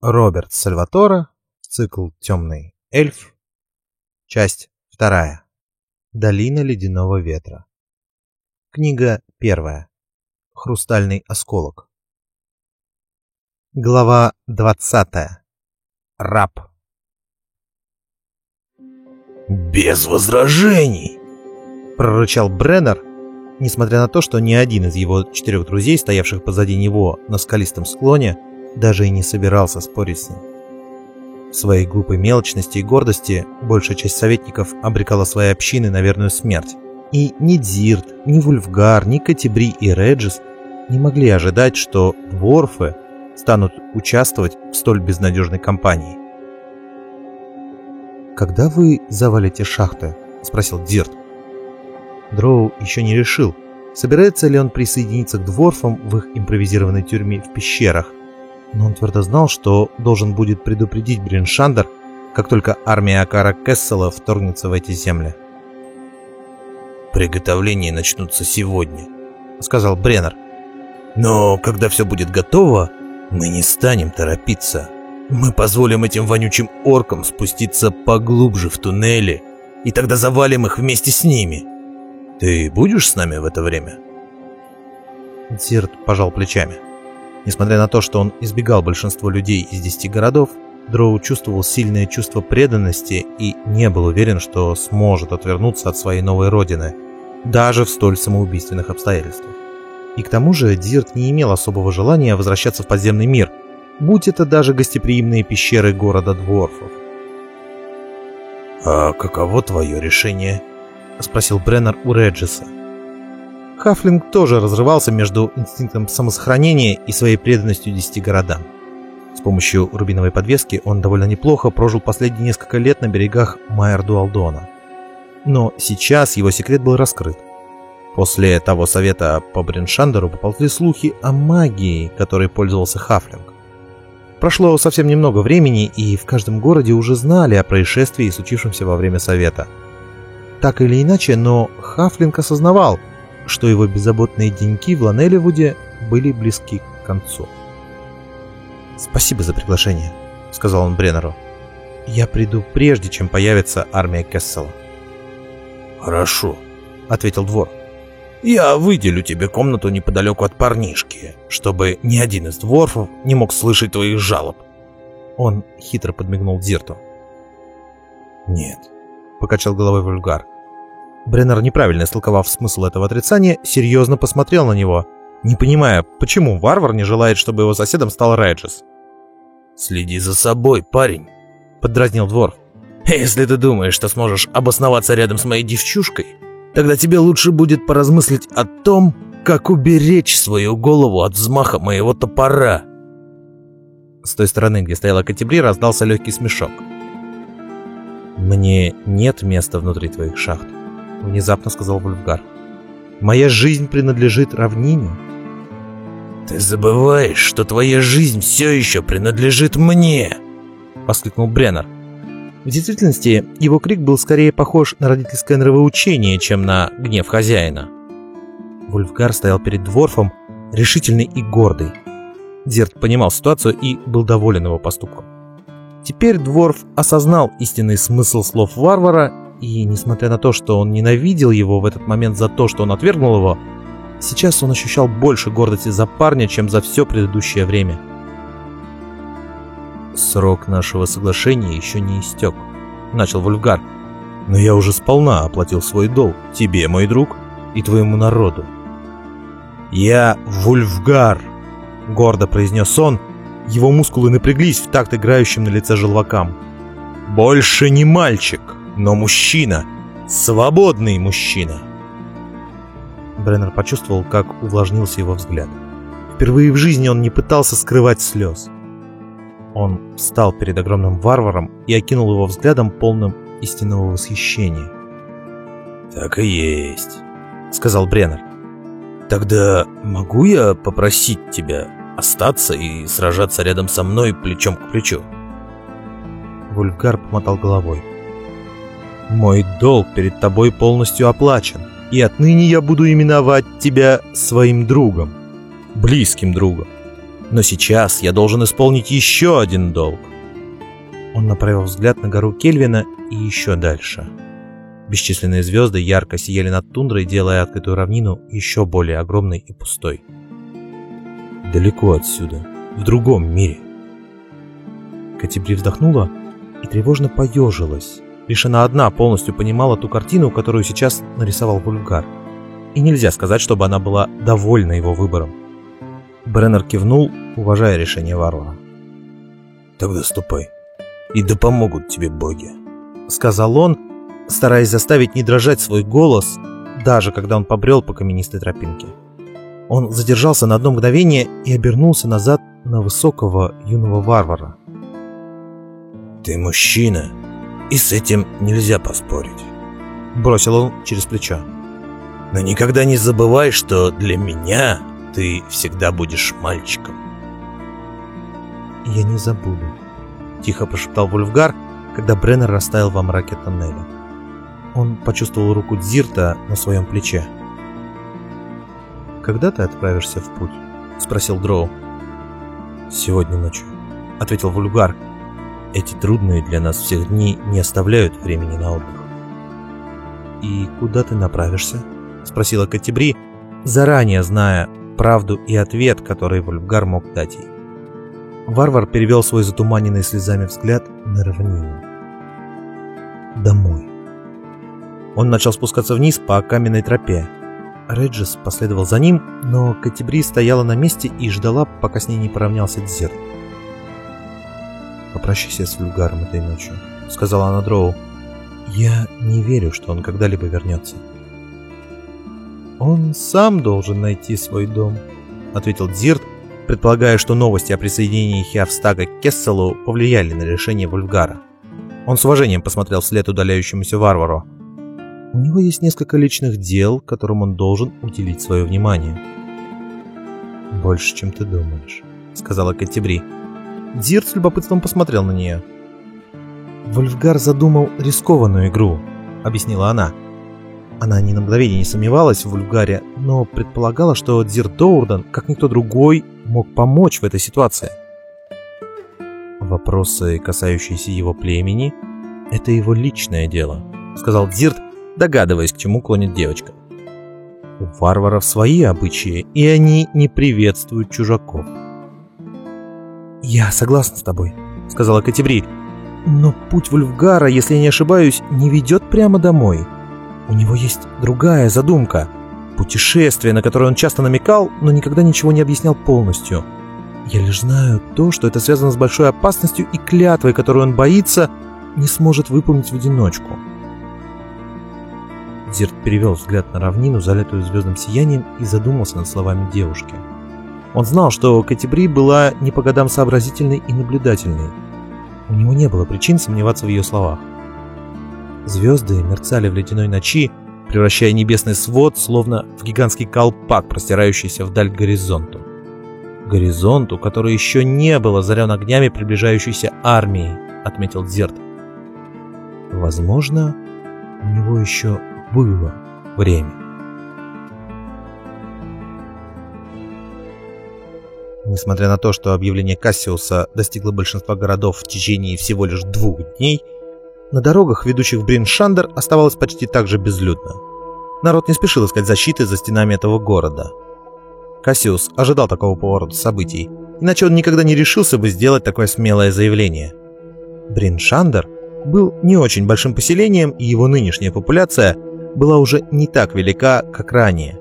Роберт Сальватора, цикл «Темный эльф», часть вторая. Долина ледяного ветра. Книга первая. Хрустальный осколок. Глава двадцатая. Раб. «Без возражений!» — прорычал Бреннер, несмотря на то, что ни один из его четырех друзей, стоявших позади него на скалистом склоне, даже и не собирался спорить с ним. В своей глупой мелочности и гордости большая часть советников обрекала свои общины на верную смерть. И ни Дзирт, ни Вульфгар, ни Катебри и Реджис не могли ожидать, что дворфы станут участвовать в столь безнадежной кампании. «Когда вы завалите шахты?» – спросил Дзирт. Дроу еще не решил, собирается ли он присоединиться к дворфам в их импровизированной тюрьме в пещерах, но он твердо знал, что должен будет предупредить Бриншандер, как только армия Акара Кессела вторгнется в эти земли. «Приготовления начнутся сегодня», — сказал Бреннер. «Но когда все будет готово, мы не станем торопиться. Мы позволим этим вонючим оркам спуститься поглубже в туннели, и тогда завалим их вместе с ними. Ты будешь с нами в это время?» Зирт пожал плечами. Несмотря на то, что он избегал большинства людей из десяти городов, Дроу чувствовал сильное чувство преданности и не был уверен, что сможет отвернуться от своей новой родины, даже в столь самоубийственных обстоятельствах. И к тому же Дирт не имел особого желания возвращаться в подземный мир, будь это даже гостеприимные пещеры города Дворфов. «А каково твое решение?» — спросил Бреннер у Реджиса. Хафлинг тоже разрывался между инстинктом самосохранения и своей преданностью десяти городам. С помощью рубиновой подвески он довольно неплохо прожил последние несколько лет на берегах Майер-Дуалдона. Но сейчас его секрет был раскрыт. После того совета по Бриншандеру поползли слухи о магии, которой пользовался Хафлинг. Прошло совсем немного времени, и в каждом городе уже знали о происшествии, случившемся во время совета. Так или иначе, но Хафлинг осознавал – что его беззаботные деньки в Ланелливуде были близки к концу. «Спасибо за приглашение», — сказал он Бреннеру. «Я приду прежде, чем появится армия Кессела». «Хорошо», — ответил двор. «Я выделю тебе комнату неподалеку от парнишки, чтобы ни один из дворфов не мог слышать твоих жалоб». Он хитро подмигнул Дзирту. «Нет», — покачал головой Вульгар. Бреннер, неправильно истолковав смысл этого отрицания, серьезно посмотрел на него, не понимая, почему варвар не желает, чтобы его соседом стал Реджис. «Следи за собой, парень», — поддразнил Дворф. «Если ты думаешь, что сможешь обосноваться рядом с моей девчушкой, тогда тебе лучше будет поразмыслить о том, как уберечь свою голову от взмаха моего топора». С той стороны, где стояла Катебри, раздался легкий смешок. «Мне нет места внутри твоих шахт. — внезапно сказал Вульфгар. «Моя жизнь принадлежит равнине». «Ты забываешь, что твоя жизнь все еще принадлежит мне!» — воскликнул Бреннер. В действительности, его крик был скорее похож на родительское нравоучение, чем на гнев хозяина. Вульфгар стоял перед Дворфом, решительный и гордый. Зерт понимал ситуацию и был доволен его поступком. Теперь Дворф осознал истинный смысл слов варвара и несмотря на то, что он ненавидел его в этот момент за то, что он отвергнул его, сейчас он ощущал больше гордости за парня, чем за все предыдущее время. «Срок нашего соглашения еще не истек», — начал Вульфгар. «Но я уже сполна оплатил свой долг тебе, мой друг, и твоему народу». «Я Вульфгар», — гордо произнес он, его мускулы напряглись в такт играющим на лице желвакам. «Больше не мальчик!» Но мужчина. Свободный мужчина. Бреннер почувствовал, как увлажнился его взгляд. Впервые в жизни он не пытался скрывать слез. Он встал перед огромным варваром и окинул его взглядом полным истинного восхищения. «Так и есть», — сказал Бреннер. «Тогда могу я попросить тебя остаться и сражаться рядом со мной плечом к плечу?» Вульфгар помотал головой. Мой долг перед тобой полностью оплачен, и отныне я буду именовать тебя своим другом, близким другом. Но сейчас я должен исполнить еще один долг. Он направил взгляд на гору Кельвина и еще дальше. Бесчисленные звезды ярко сияли над тундрой, делая открытую равнину еще более огромной и пустой. Далеко отсюда, в другом мире. Катибри вздохнула и тревожно поежилась. Лишь она одна полностью понимала ту картину, которую сейчас нарисовал Вульгар. И нельзя сказать, чтобы она была довольна его выбором. Бреннер кивнул, уважая решение варвара. «Тогда ступай, и да помогут тебе боги», — сказал он, стараясь заставить не дрожать свой голос, даже когда он побрел по каменистой тропинке. Он задержался на одно мгновение и обернулся назад на высокого юного варвара. «Ты мужчина, и с этим нельзя поспорить», — бросил он через плечо. «Но никогда не забывай, что для меня ты всегда будешь мальчиком». «Я не забуду», — тихо прошептал Вульфгар, когда Бреннер растаял во мраке тоннеля. Он почувствовал руку Дзирта на своем плече. «Когда ты отправишься в путь?» — спросил Дроу. «Сегодня ночью», — ответил Вульгар. «Эти трудные для нас всех дни не оставляют времени на отдых». «И куда ты направишься?» — спросила Катебри, заранее зная правду и ответ, который Вульгар мог дать ей. Варвар перевел свой затуманенный слезами взгляд на равнину. «Домой». Он начал спускаться вниз по каменной тропе. Реджис последовал за ним, но Катибри стояла на месте и ждала, пока с ней не поравнялся Дзерт. «Попрощайся с Люгаром этой ночью», — сказала она Дроу. «Я не верю, что он когда-либо вернется». «Он сам должен найти свой дом», — ответил Дзирт, предполагая, что новости о присоединении Хиарстага к Кесселу повлияли на решение Вульфгара. Он с уважением посмотрел вслед удаляющемуся варвару. У него есть несколько личных дел, которым он должен уделить свое внимание. «Больше, чем ты думаешь», — сказала Каттебри. Дирт с любопытством посмотрел на нее. «Вольфгар задумал рискованную игру», — объяснила она. Она ни на мгновение не сомневалась в Вульфгаре, но предполагала, что Дирт Доурден, как никто другой, мог помочь в этой ситуации. «Вопросы, касающиеся его племени, — это его личное дело», — сказал Дзирт, догадываясь, к чему клонит девочка. У варваров свои обычаи, и они не приветствуют чужаков. «Я согласна с тобой», — сказала Катебри. «Но путь Вульфгара, если я не ошибаюсь, не ведет прямо домой. У него есть другая задумка. Путешествие, на которое он часто намекал, но никогда ничего не объяснял полностью. Я лишь знаю то, что это связано с большой опасностью и клятвой, которую он боится, не сможет выполнить в одиночку». Зирт перевел взгляд на равнину, залитую звездным сиянием, и задумался над словами девушки. Он знал, что Катибри была не по годам сообразительной и наблюдательной. У него не было причин сомневаться в ее словах. Звезды мерцали в ледяной ночи, превращая небесный свод словно в гигантский колпак, простирающийся вдаль к горизонту. Горизонту, который еще не был озарен огнями приближающейся армии, отметил Дзерт. Возможно, у него еще было время. Несмотря на то, что объявление Кассиуса достигло большинства городов в течение всего лишь двух дней, на дорогах, ведущих в Бриншандер, оставалось почти так же безлюдно. Народ не спешил искать защиты за стенами этого города. Кассиус ожидал такого поворота событий, иначе он никогда не решился бы сделать такое смелое заявление. Бриншандер был не очень большим поселением, и его нынешняя популяция была уже не так велика, как ранее.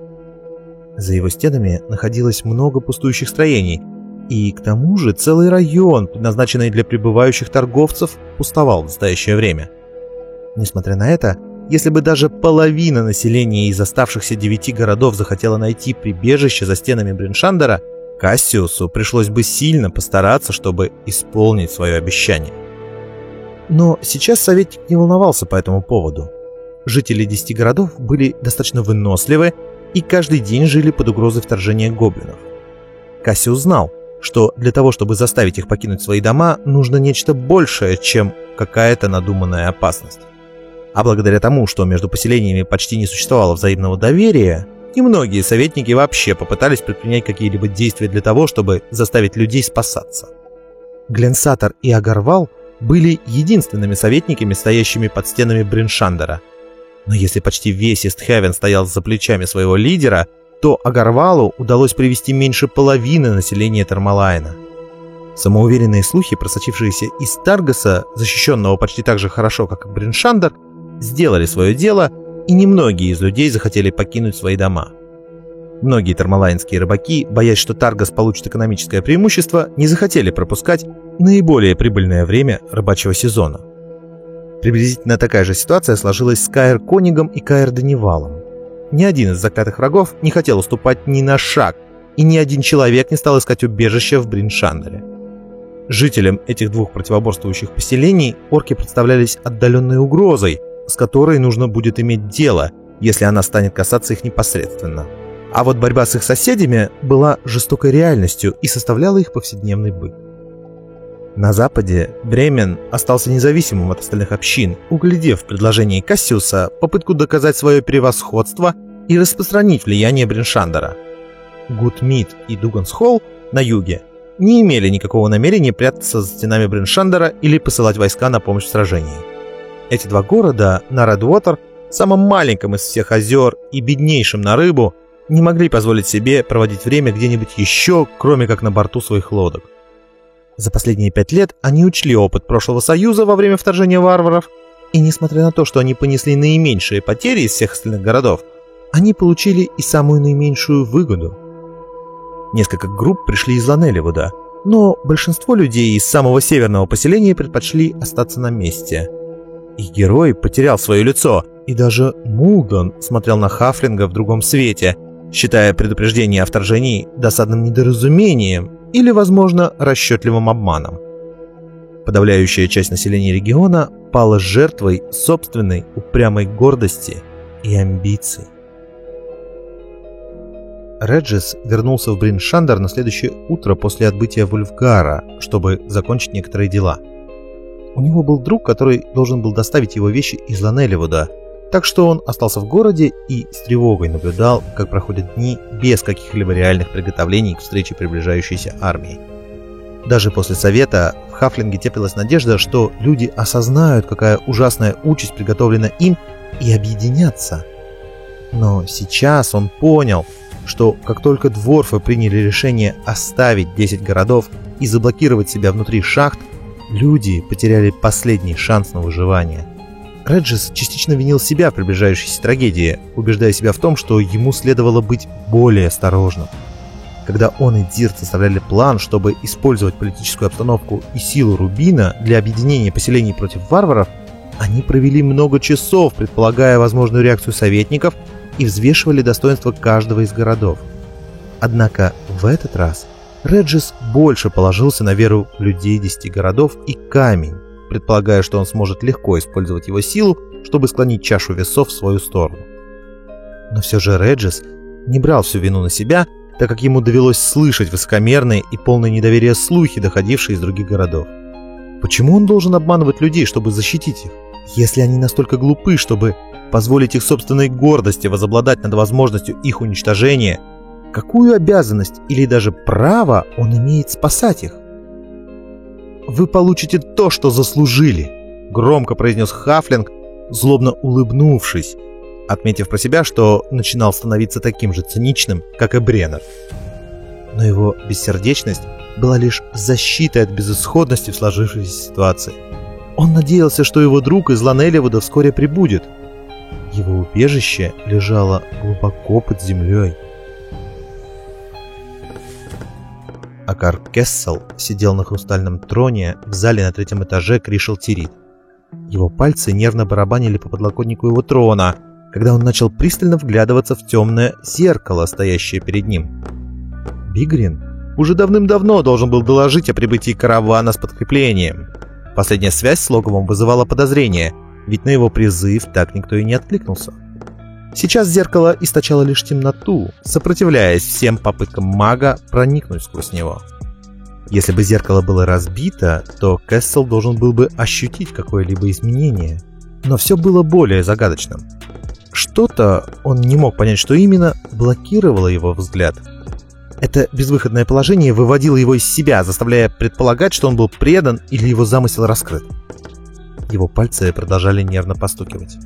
За его стенами находилось много пустующих строений, и к тому же целый район, предназначенный для прибывающих торговцев, пустовал в настоящее время. Несмотря на это, если бы даже половина населения из оставшихся девяти городов захотела найти прибежище за стенами Бриншандера, Кассиусу пришлось бы сильно постараться, чтобы исполнить свое обещание. Но сейчас советник не волновался по этому поводу жители десяти городов были достаточно выносливы и каждый день жили под угрозой вторжения гоблинов. Кассиус знал, что для того, чтобы заставить их покинуть свои дома, нужно нечто большее, чем какая-то надуманная опасность. А благодаря тому, что между поселениями почти не существовало взаимного доверия, немногие советники вообще попытались предпринять какие-либо действия для того, чтобы заставить людей спасаться. Гленсатор и Агарвал были единственными советниками, стоящими под стенами Бриншандера. Но если почти весь Истхевен стоял за плечами своего лидера, то Агарвалу удалось привести меньше половины населения Термалайна. Самоуверенные слухи, просочившиеся из Таргаса, защищенного почти так же хорошо, как и Бриншандер, сделали свое дело, и немногие из людей захотели покинуть свои дома. Многие термалайнские рыбаки, боясь, что Таргас получит экономическое преимущество, не захотели пропускать наиболее прибыльное время рыбачьего сезона. Приблизительно такая же ситуация сложилась с Каэр Конигом и Каэр Данивалом. Ни один из заклятых врагов не хотел уступать ни на шаг, и ни один человек не стал искать убежище в Бриншандере. Жителям этих двух противоборствующих поселений орки представлялись отдаленной угрозой, с которой нужно будет иметь дело, если она станет касаться их непосредственно. А вот борьба с их соседями была жестокой реальностью и составляла их повседневный быт. На западе Бремен остался независимым от остальных общин, углядев в предложении Кассиуса попытку доказать свое превосходство и распространить влияние Бриншандера. Гудмит и Дугансхолл на юге не имели никакого намерения прятаться за стенами Бриншандера или посылать войска на помощь в сражении. Эти два города на Редвотер, самом маленьком из всех озер и беднейшем на рыбу, не могли позволить себе проводить время где-нибудь еще, кроме как на борту своих лодок. За последние пять лет они учли опыт прошлого союза во время вторжения варваров, и несмотря на то, что они понесли наименьшие потери из всех остальных городов, они получили и самую наименьшую выгоду. Несколько групп пришли из Ланелевуда, но большинство людей из самого северного поселения предпочли остаться на месте. Их герой потерял свое лицо, и даже Мулдон смотрел на Хафлинга в другом свете – считая предупреждение о вторжении досадным недоразумением или, возможно, расчетливым обманом. Подавляющая часть населения региона пала жертвой собственной упрямой гордости и амбиций. Реджис вернулся в Бриншандер на следующее утро после отбытия Вульфгара, чтобы закончить некоторые дела. У него был друг, который должен был доставить его вещи из Ланелевуда, так что он остался в городе и с тревогой наблюдал, как проходят дни без каких-либо реальных приготовлений к встрече приближающейся армии. Даже после совета в Хафлинге теплилась надежда, что люди осознают, какая ужасная участь приготовлена им, и объединятся. Но сейчас он понял, что как только дворфы приняли решение оставить 10 городов и заблокировать себя внутри шахт, люди потеряли последний шанс на выживание – Реджис частично винил себя в приближающейся трагедии, убеждая себя в том, что ему следовало быть более осторожным. Когда он и Дирт составляли план, чтобы использовать политическую обстановку и силу Рубина для объединения поселений против варваров, они провели много часов, предполагая возможную реакцию советников и взвешивали достоинство каждого из городов. Однако в этот раз Реджис больше положился на веру людей десяти городов и камень, предполагая, что он сможет легко использовать его силу, чтобы склонить чашу весов в свою сторону. Но все же Реджис не брал всю вину на себя, так как ему довелось слышать высокомерные и полные недоверия слухи, доходившие из других городов. Почему он должен обманывать людей, чтобы защитить их? Если они настолько глупы, чтобы позволить их собственной гордости возобладать над возможностью их уничтожения, какую обязанность или даже право он имеет спасать их? Вы получите то, что заслужили», — громко произнес Хафлинг, злобно улыбнувшись, отметив про себя, что начинал становиться таким же циничным, как и Бреннер. Но его бессердечность была лишь защитой от безысходности в сложившейся ситуации. Он надеялся, что его друг из Ланелевуда вскоре прибудет. Его убежище лежало глубоко под землей. Акар Кессел сидел на хрустальном троне в зале на третьем этаже Кришел Тирит. Его пальцы нервно барабанили по подлокотнику его трона, когда он начал пристально вглядываться в темное зеркало, стоящее перед ним. Бигрин уже давным-давно должен был доложить о прибытии каравана с подкреплением. Последняя связь с Логовым вызывала подозрения, ведь на его призыв так никто и не откликнулся. Сейчас зеркало источало лишь темноту, сопротивляясь всем попыткам мага проникнуть сквозь него. Если бы зеркало было разбито, то Кессел должен был бы ощутить какое-либо изменение. Но все было более загадочным. Что-то, он не мог понять, что именно, блокировало его взгляд. Это безвыходное положение выводило его из себя, заставляя предполагать, что он был предан или его замысел раскрыт. Его пальцы продолжали нервно постукивать.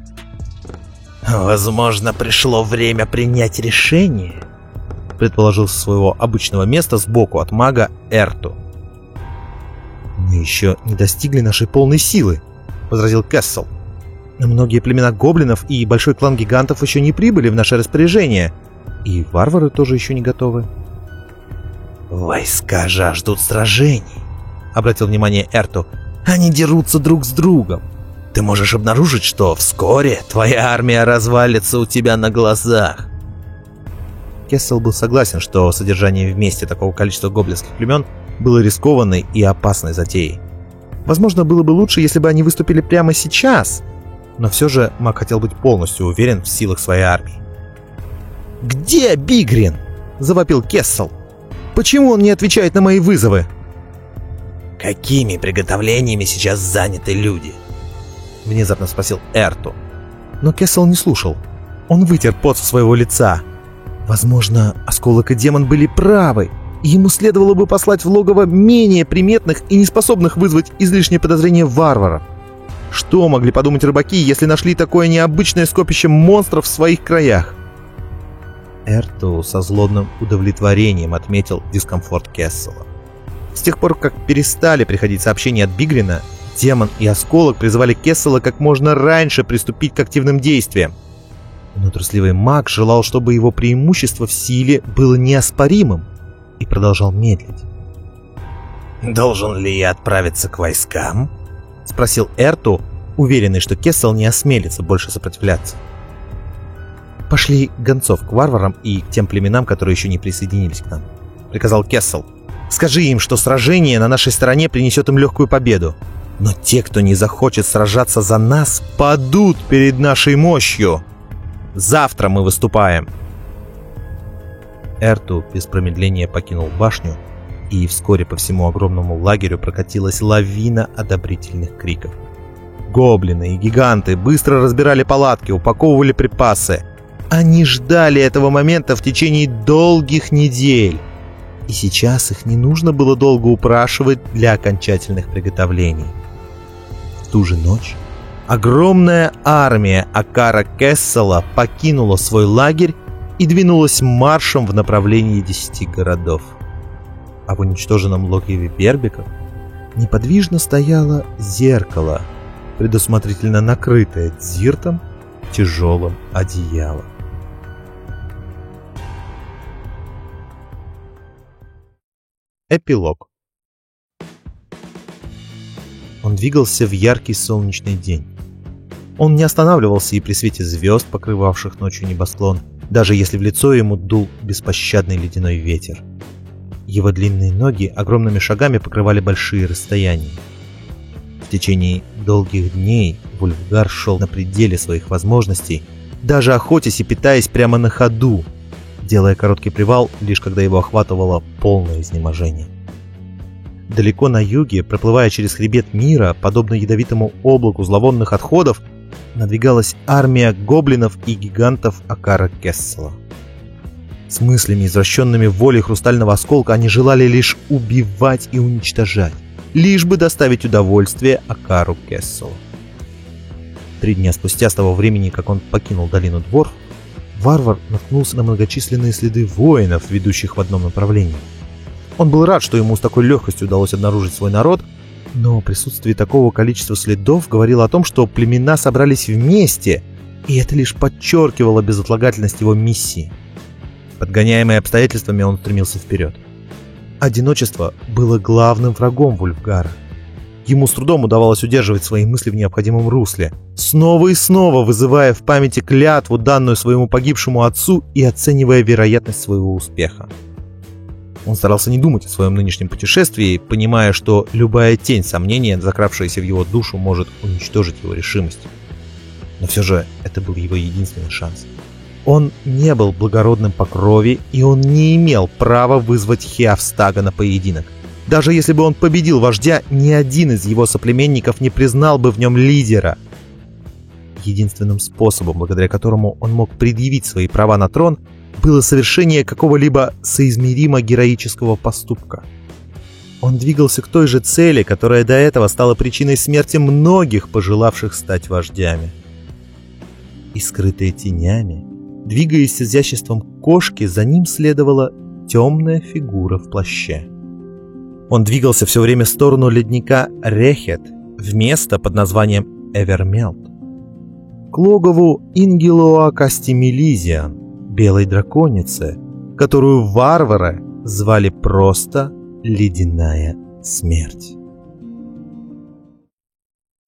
«Возможно, пришло время принять решение», предположил со своего обычного места сбоку от мага Эрту. «Мы еще не достигли нашей полной силы», — возразил Кессел. «Многие племена гоблинов и большой клан гигантов еще не прибыли в наше распоряжение, и варвары тоже еще не готовы». «Войска жаждут сражений», — обратил внимание Эрту. «Они дерутся друг с другом. Ты можешь обнаружить, что вскоре твоя армия развалится у тебя на глазах. Кессел был согласен, что содержание вместе такого количества гоблинских племен было рискованной и опасной затеей. Возможно, было бы лучше, если бы они выступили прямо сейчас, но все же Мак хотел быть полностью уверен в силах своей армии. «Где Бигрин?» – завопил Кессел. «Почему он не отвечает на мои вызовы?» «Какими приготовлениями сейчас заняты люди?» – внезапно спросил Эрту. Но Кессел не слушал. Он вытер пот со своего лица. Возможно, Осколок и Демон были правы, и ему следовало бы послать в логово менее приметных и неспособных вызвать излишнее подозрение варваров. Что могли подумать рыбаки, если нашли такое необычное скопище монстров в своих краях? Эрту со злобным удовлетворением отметил дискомфорт Кессела. С тех пор, как перестали приходить сообщения от Бигрина, Демон и Осколок призывали Кессела как можно раньше приступить к активным действиям. Но трусливый маг желал, чтобы его преимущество в силе было неоспоримым и продолжал медлить. «Должен ли я отправиться к войскам?» — спросил Эрту, уверенный, что Кессел не осмелится больше сопротивляться. «Пошли гонцов к варварам и к тем племенам, которые еще не присоединились к нам», — приказал Кессел. «Скажи им, что сражение на нашей стороне принесет им легкую победу. Но те, кто не захочет сражаться за нас, падут перед нашей мощью!» Завтра мы выступаем!» Эрту без промедления покинул башню, и вскоре по всему огромному лагерю прокатилась лавина одобрительных криков. Гоблины и гиганты быстро разбирали палатки, упаковывали припасы. Они ждали этого момента в течение долгих недель. И сейчас их не нужно было долго упрашивать для окончательных приготовлений. Ту же ночь Огромная армия Акара Кессела покинула свой лагерь и двинулась маршем в направлении десяти городов. А в уничтоженном логове Бербиков неподвижно стояло зеркало, предусмотрительно накрытое дзиртом тяжелым одеялом. Эпилог Он двигался в яркий солнечный день. Он не останавливался и при свете звезд, покрывавших ночью небосклон, даже если в лицо ему дул беспощадный ледяной ветер. Его длинные ноги огромными шагами покрывали большие расстояния. В течение долгих дней Вульфгар шел на пределе своих возможностей, даже охотясь и питаясь прямо на ходу, делая короткий привал, лишь когда его охватывало полное изнеможение. Далеко на юге, проплывая через хребет мира, подобно ядовитому облаку зловонных отходов, надвигалась армия гоблинов и гигантов Акара Кессела. С мыслями, извращенными волей хрустального осколка, они желали лишь убивать и уничтожать, лишь бы доставить удовольствие Акару Кесселу. Три дня спустя с того времени, как он покинул долину двор, варвар наткнулся на многочисленные следы воинов, ведущих в одном направлении. Он был рад, что ему с такой легкостью удалось обнаружить свой народ, но присутствие такого количества следов говорило о том, что племена собрались вместе, и это лишь подчеркивало безотлагательность его миссии. Подгоняемый обстоятельствами, он стремился вперед. Одиночество было главным врагом Вульфгара. Ему с трудом удавалось удерживать свои мысли в необходимом русле, снова и снова вызывая в памяти клятву, данную своему погибшему отцу, и оценивая вероятность своего успеха. Он старался не думать о своем нынешнем путешествии, понимая, что любая тень сомнения, закравшаяся в его душу, может уничтожить его решимость. Но все же это был его единственный шанс. Он не был благородным по крови, и он не имел права вызвать Хеавстага на поединок. Даже если бы он победил вождя, ни один из его соплеменников не признал бы в нем лидера. единственным способом, благодаря которому он мог предъявить свои права на трон, было совершение какого-либо соизмеримо героического поступка. Он двигался к той же цели, которая до этого стала причиной смерти многих, пожелавших стать вождями. И скрытые тенями, двигаясь с изяществом кошки, за ним следовала темная фигура в плаще. Он двигался все время в сторону ледника Рехет, в место под названием Эвермелт. К логову Ингелоа Кастимилизиан, белой драконицы, которую варвары звали просто Ледяная смерть.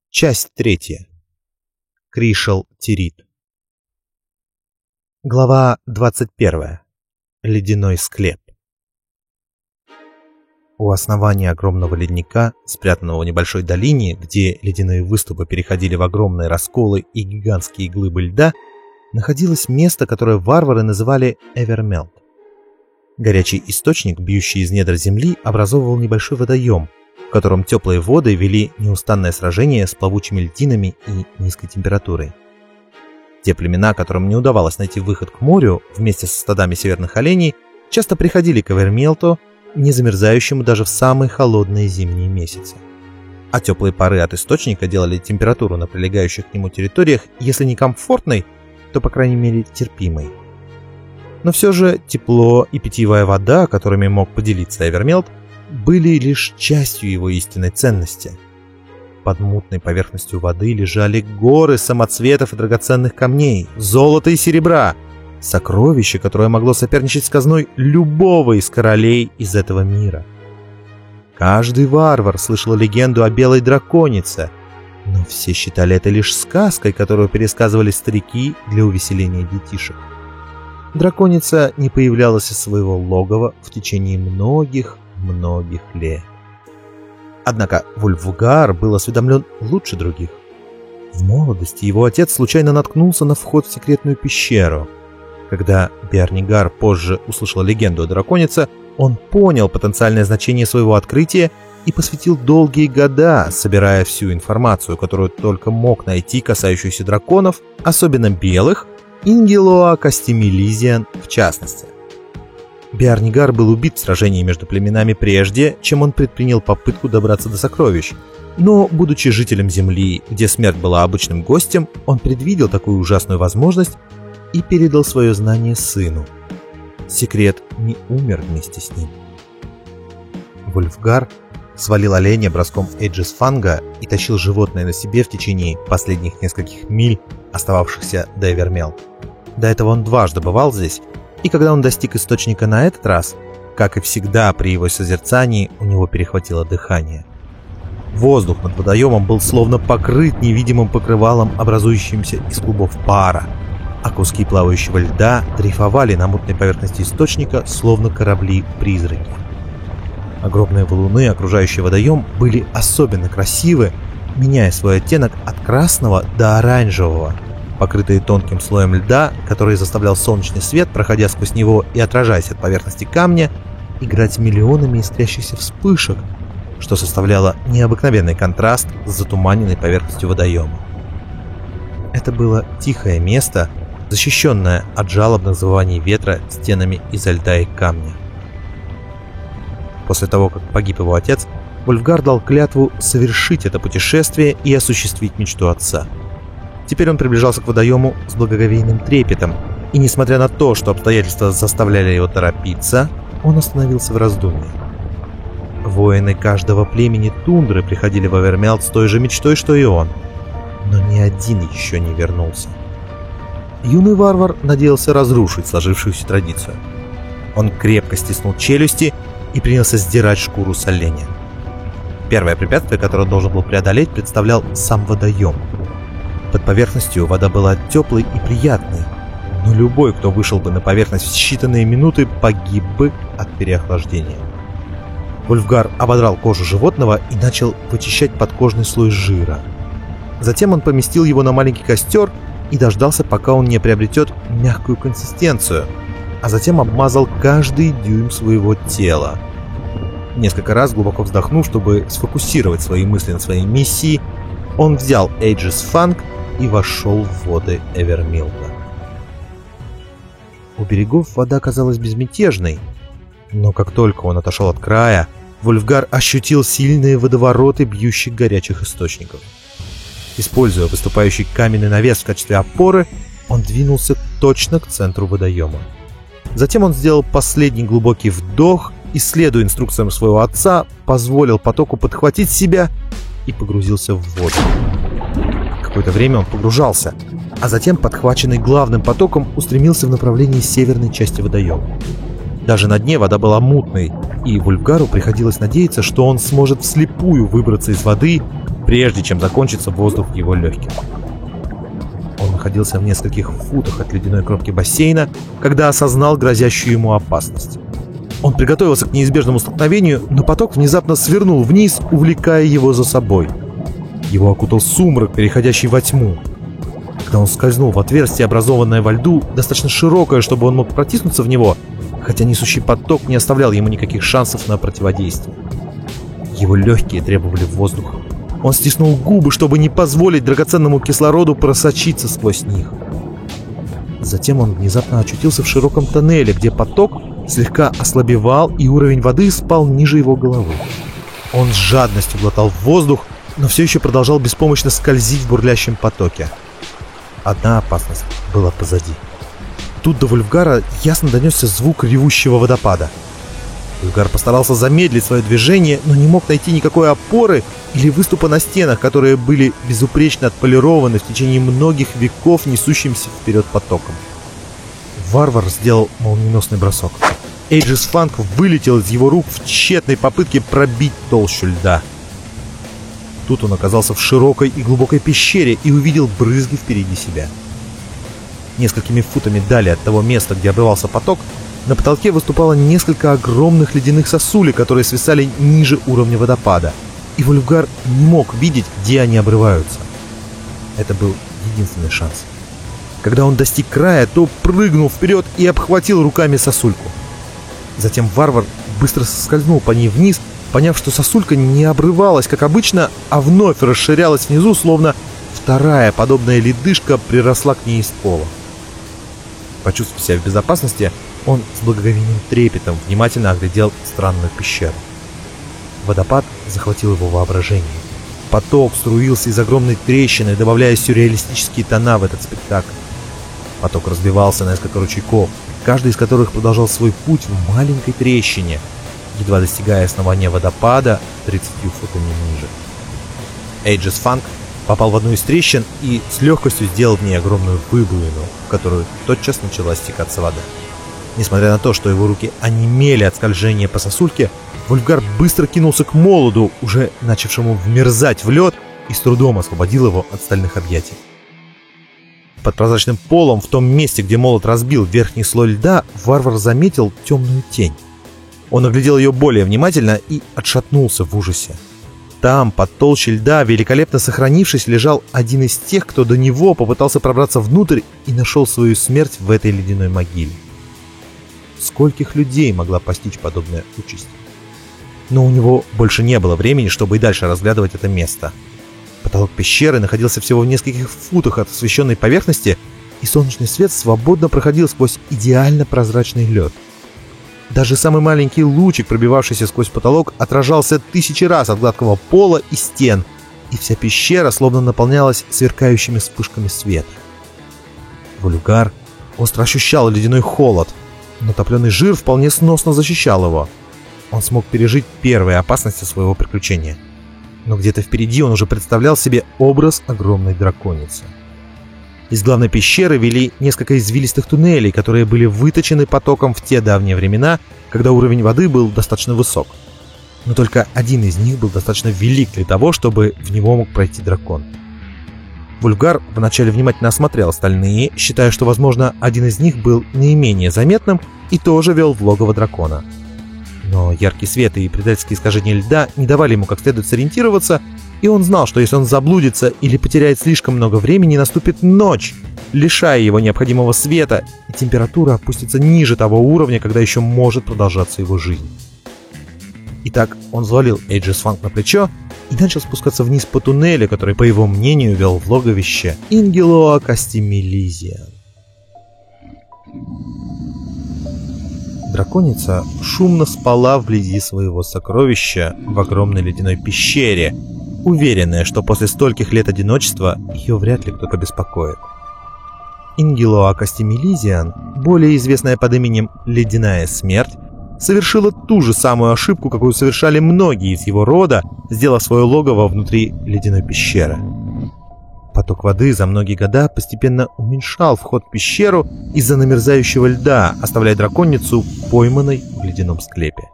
Часть третья. Кришел Тирит. Глава 21. Ледяной склеп. У основания огромного ледника, спрятанного в небольшой долине, где ледяные выступы переходили в огромные расколы и гигантские глыбы льда, находилось место, которое варвары называли Эвермелт. Горячий источник, бьющий из недр земли, образовывал небольшой водоем, в котором теплые воды вели неустанное сражение с плавучими льдинами и низкой температурой. Те племена, которым не удавалось найти выход к морю вместе со стадами северных оленей, часто приходили к Эвермелту, не замерзающему даже в самые холодные зимние месяцы. А теплые пары от источника делали температуру на прилегающих к нему территориях, если не комфортной, то, по крайней мере, терпимой. Но все же тепло и питьевая вода, которыми мог поделиться Эвермелт, были лишь частью его истинной ценности. Под мутной поверхностью воды лежали горы самоцветов и драгоценных камней, золота и серебра, сокровище, которое могло соперничать с казной любого из королей из этого мира. Каждый варвар слышал легенду о белой драконице, но все считали это лишь сказкой, которую пересказывали старики для увеселения детишек драконица не появлялась из своего логова в течение многих-многих лет. Однако Вульфгар был осведомлен лучше других. В молодости его отец случайно наткнулся на вход в секретную пещеру. Когда Бернигар позже услышал легенду о драконице, он понял потенциальное значение своего открытия и посвятил долгие года, собирая всю информацию, которую только мог найти, касающуюся драконов, особенно белых, Ингелоа Кастемилизиан в частности. Биарнигар был убит в сражении между племенами прежде, чем он предпринял попытку добраться до сокровищ. Но, будучи жителем Земли, где смерть была обычным гостем, он предвидел такую ужасную возможность и передал свое знание сыну. Секрет не умер вместе с ним. Вольфгар свалил оленя броском Эйджис Фанга и тащил животное на себе в течение последних нескольких миль, остававшихся до Эвермелт. До этого он дважды бывал здесь, и когда он достиг источника на этот раз, как и всегда при его созерцании, у него перехватило дыхание. Воздух над водоемом был словно покрыт невидимым покрывалом, образующимся из клубов пара, а куски плавающего льда дрейфовали на мутной поверхности источника, словно корабли-призраки. Огромные валуны, окружающие водоем, были особенно красивы, меняя свой оттенок от красного до оранжевого – покрытые тонким слоем льда, который заставлял солнечный свет, проходя сквозь него и отражаясь от поверхности камня, играть миллионами искрящихся вспышек, что составляло необыкновенный контраст с затуманенной поверхностью водоема. Это было тихое место, защищенное от жалобных завываний ветра стенами изо льда и камня. После того, как погиб его отец, Вольфгар дал клятву совершить это путешествие и осуществить мечту отца – Теперь он приближался к водоему с благоговейным трепетом, и несмотря на то, что обстоятельства заставляли его торопиться, он остановился в раздумье. Воины каждого племени тундры приходили в Авермелт с той же мечтой, что и он, но ни один еще не вернулся. Юный варвар надеялся разрушить сложившуюся традицию. Он крепко стиснул челюсти и принялся сдирать шкуру с оленя. Первое препятствие, которое должен был преодолеть, представлял сам водоем – под поверхностью вода была теплой и приятной, но любой, кто вышел бы на поверхность в считанные минуты, погиб бы от переохлаждения. Вольфгар ободрал кожу животного и начал вычищать подкожный слой жира. Затем он поместил его на маленький костер и дождался, пока он не приобретет мягкую консистенцию, а затем обмазал каждый дюйм своего тела. Несколько раз глубоко вздохнув, чтобы сфокусировать свои мысли на своей миссии, он взял Aegis Funk и вошел в воды Эвермилда. У берегов вода казалась безмятежной, но как только он отошел от края, Вольфгар ощутил сильные водовороты бьющих горячих источников. Используя выступающий каменный навес в качестве опоры, он двинулся точно к центру водоема. Затем он сделал последний глубокий вдох и, следуя инструкциям своего отца, позволил потоку подхватить себя и погрузился в воду. Какое-то время он погружался, а затем, подхваченный главным потоком, устремился в направлении северной части водоема. Даже на дне вода была мутной, и Вульфгару приходилось надеяться, что он сможет вслепую выбраться из воды, прежде чем закончится воздух в его легких. Находился в нескольких футах от ледяной кромки бассейна, когда осознал грозящую ему опасность. Он приготовился к неизбежному столкновению, но поток внезапно свернул вниз, увлекая его за собой. Его окутал сумрак, переходящий во тьму. Когда он скользнул в отверстие, образованное во льду, достаточно широкое, чтобы он мог протиснуться в него, хотя несущий поток не оставлял ему никаких шансов на противодействие. Его легкие требовали воздуха. Он стиснул губы, чтобы не позволить драгоценному кислороду просочиться сквозь них. Затем он внезапно очутился в широком тоннеле, где поток слегка ослабевал, и уровень воды спал ниже его головы. Он с жадностью глотал воздух, но все еще продолжал беспомощно скользить в бурлящем потоке. Одна опасность была позади. Тут до Вульфгара ясно донесся звук ревущего водопада. Вульфгар постарался замедлить свое движение, но не мог найти никакой опоры или выступа на стенах, которые были безупречно отполированы в течение многих веков несущимся вперед потоком. Варвар сделал молниеносный бросок. Эйджис Фанк вылетел из его рук в тщетной попытке пробить толщу льда. Тут он оказался в широкой и глубокой пещере и увидел брызги впереди себя. Несколькими футами далее от того места, где обрывался поток, на потолке выступало несколько огромных ледяных сосулек, которые свисали ниже уровня водопада, и Вольфгар не мог видеть, где они обрываются. Это был единственный шанс. Когда он достиг края, то прыгнул вперед и обхватил руками сосульку. Затем варвар быстро соскользнул по ней вниз, поняв, что сосулька не обрывалась, как обычно, а вновь расширялась внизу, словно вторая подобная ледышка приросла к ней из пола. Почувствовав себя в безопасности, он с благоговейным трепетом внимательно оглядел странную пещеру. Водопад захватил его воображение. Поток струился из огромной трещины, добавляя сюрреалистические тона в этот спектакль. Поток разбивался на несколько ручейков, каждый из которых продолжал свой путь в маленькой трещине, едва достигая основания водопада 30 футами ниже. Эйджес Фанк попал в одну из трещин и с легкостью сделал в ней огромную выбоину, в которую тотчас начала стекаться вода. Несмотря на то, что его руки онемели от скольжения по сосульке, Вольфгар быстро кинулся к молоду, уже начавшему вмерзать в лед, и с трудом освободил его от стальных объятий. Под прозрачным полом, в том месте, где молот разбил верхний слой льда, варвар заметил темную тень. Он оглядел ее более внимательно и отшатнулся в ужасе. Там, под толщей льда, великолепно сохранившись, лежал один из тех, кто до него попытался пробраться внутрь и нашел свою смерть в этой ледяной могиле. Скольких людей могла постичь подобная участь? Но у него больше не было времени, чтобы и дальше разглядывать это место. Потолок пещеры находился всего в нескольких футах от освещенной поверхности, и солнечный свет свободно проходил сквозь идеально прозрачный лед. Даже самый маленький лучик, пробивавшийся сквозь потолок, отражался тысячи раз от гладкого пола и стен, и вся пещера словно наполнялась сверкающими вспышками света. Вульгар остро ощущал ледяной холод, но топленый жир вполне сносно защищал его. Он смог пережить первые опасности своего приключения – но где-то впереди он уже представлял себе образ огромной драконицы. Из главной пещеры вели несколько извилистых туннелей, которые были выточены потоком в те давние времена, когда уровень воды был достаточно высок. Но только один из них был достаточно велик для того, чтобы в него мог пройти дракон. Вульгар вначале внимательно осмотрел остальные, считая, что, возможно, один из них был наименее заметным и тоже вел в логово дракона – но яркий свет и предательские искажения льда не давали ему как следует сориентироваться, и он знал, что если он заблудится или потеряет слишком много времени, наступит ночь, лишая его необходимого света, и температура опустится ниже того уровня, когда еще может продолжаться его жизнь. Итак, он взвалил Эйджис Фанк на плечо и начал спускаться вниз по туннелю, который, по его мнению, вел в логовище Ингелоа Кастимилизиан. Драконица шумно спала вблизи своего сокровища в огромной ледяной пещере, уверенная, что после стольких лет одиночества ее вряд ли кто побеспокоит. Ингелоа Кастимилизиан, более известная под именем Ледяная Смерть, совершила ту же самую ошибку, какую совершали многие из его рода, сделав свое логово внутри ледяной пещеры. Поток воды за многие года постепенно уменьшал вход в пещеру из-за намерзающего льда, оставляя драконицу пойманной в ледяном склепе.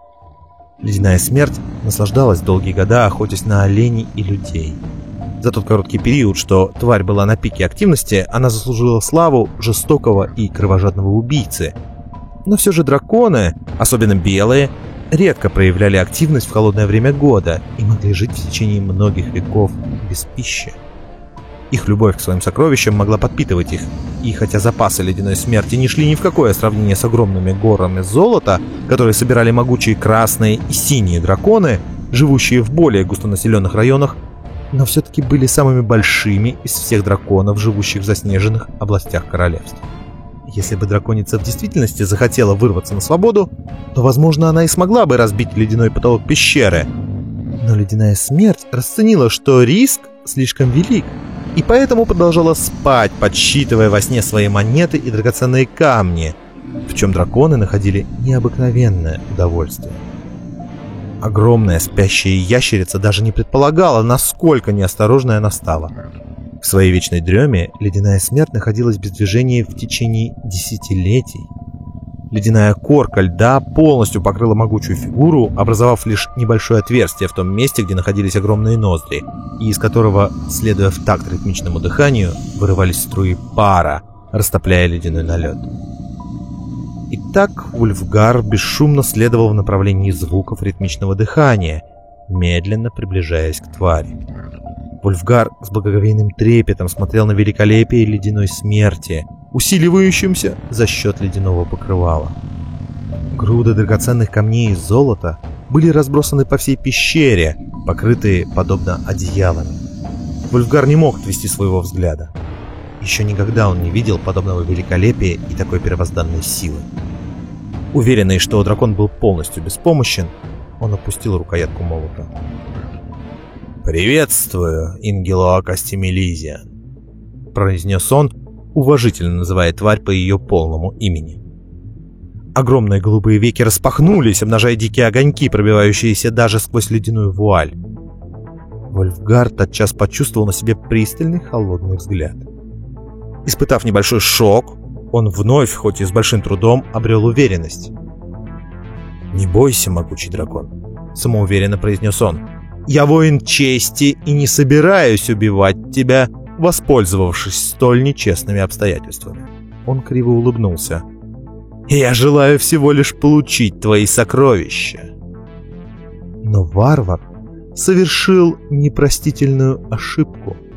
Ледяная смерть наслаждалась долгие года, охотясь на оленей и людей. За тот короткий период, что тварь была на пике активности, она заслужила славу жестокого и кровожадного убийцы. Но все же драконы, особенно белые, редко проявляли активность в холодное время года и могли жить в течение многих веков без пищи. Их любовь к своим сокровищам могла подпитывать их, и хотя запасы ледяной смерти не шли ни в какое сравнение с огромными горами золота, которые собирали могучие красные и синие драконы, живущие в более густонаселенных районах, но все-таки были самыми большими из всех драконов, живущих в заснеженных областях королевства. Если бы драконица в действительности захотела вырваться на свободу, то, возможно, она и смогла бы разбить ледяной потолок пещеры. Но ледяная смерть расценила, что риск слишком велик, и поэтому продолжала спать, подсчитывая во сне свои монеты и драгоценные камни, в чем драконы находили необыкновенное удовольствие. Огромная спящая ящерица даже не предполагала, насколько неосторожной она стала. В своей вечной дреме ледяная смерть находилась без движения в течение десятилетий. Ледяная корка льда полностью покрыла могучую фигуру, образовав лишь небольшое отверстие в том месте, где находились огромные ноздри, и из которого, следуя в такт ритмичному дыханию, вырывались струи пара, растопляя ледяной налет. Итак, Ульфгар бесшумно следовал в направлении звуков ритмичного дыхания, медленно приближаясь к твари. Вульфгар с благоговейным трепетом смотрел на великолепие ледяной смерти, усиливающимся за счет ледяного покрывала. Груды драгоценных камней из золота были разбросаны по всей пещере, покрытые подобно одеялами. Вульфгар не мог отвести своего взгляда. Еще никогда он не видел подобного великолепия и такой первозданной силы. Уверенный, что дракон был полностью беспомощен, он опустил рукоятку молота. «Приветствую, Ингелоа Кастемилизия», — произнес он, уважительно называя тварь по ее полному имени. Огромные голубые веки распахнулись, обнажая дикие огоньки, пробивающиеся даже сквозь ледяную вуаль. Вольфгард тотчас почувствовал на себе пристальный холодный взгляд. Испытав небольшой шок, он вновь, хоть и с большим трудом, обрел уверенность. «Не бойся, могучий дракон», — самоуверенно произнес он. «Я воин чести и не собираюсь убивать тебя, воспользовавшись столь нечестными обстоятельствами». Он криво улыбнулся. «Я желаю всего лишь получить твои сокровища». Но варвар совершил непростительную ошибку —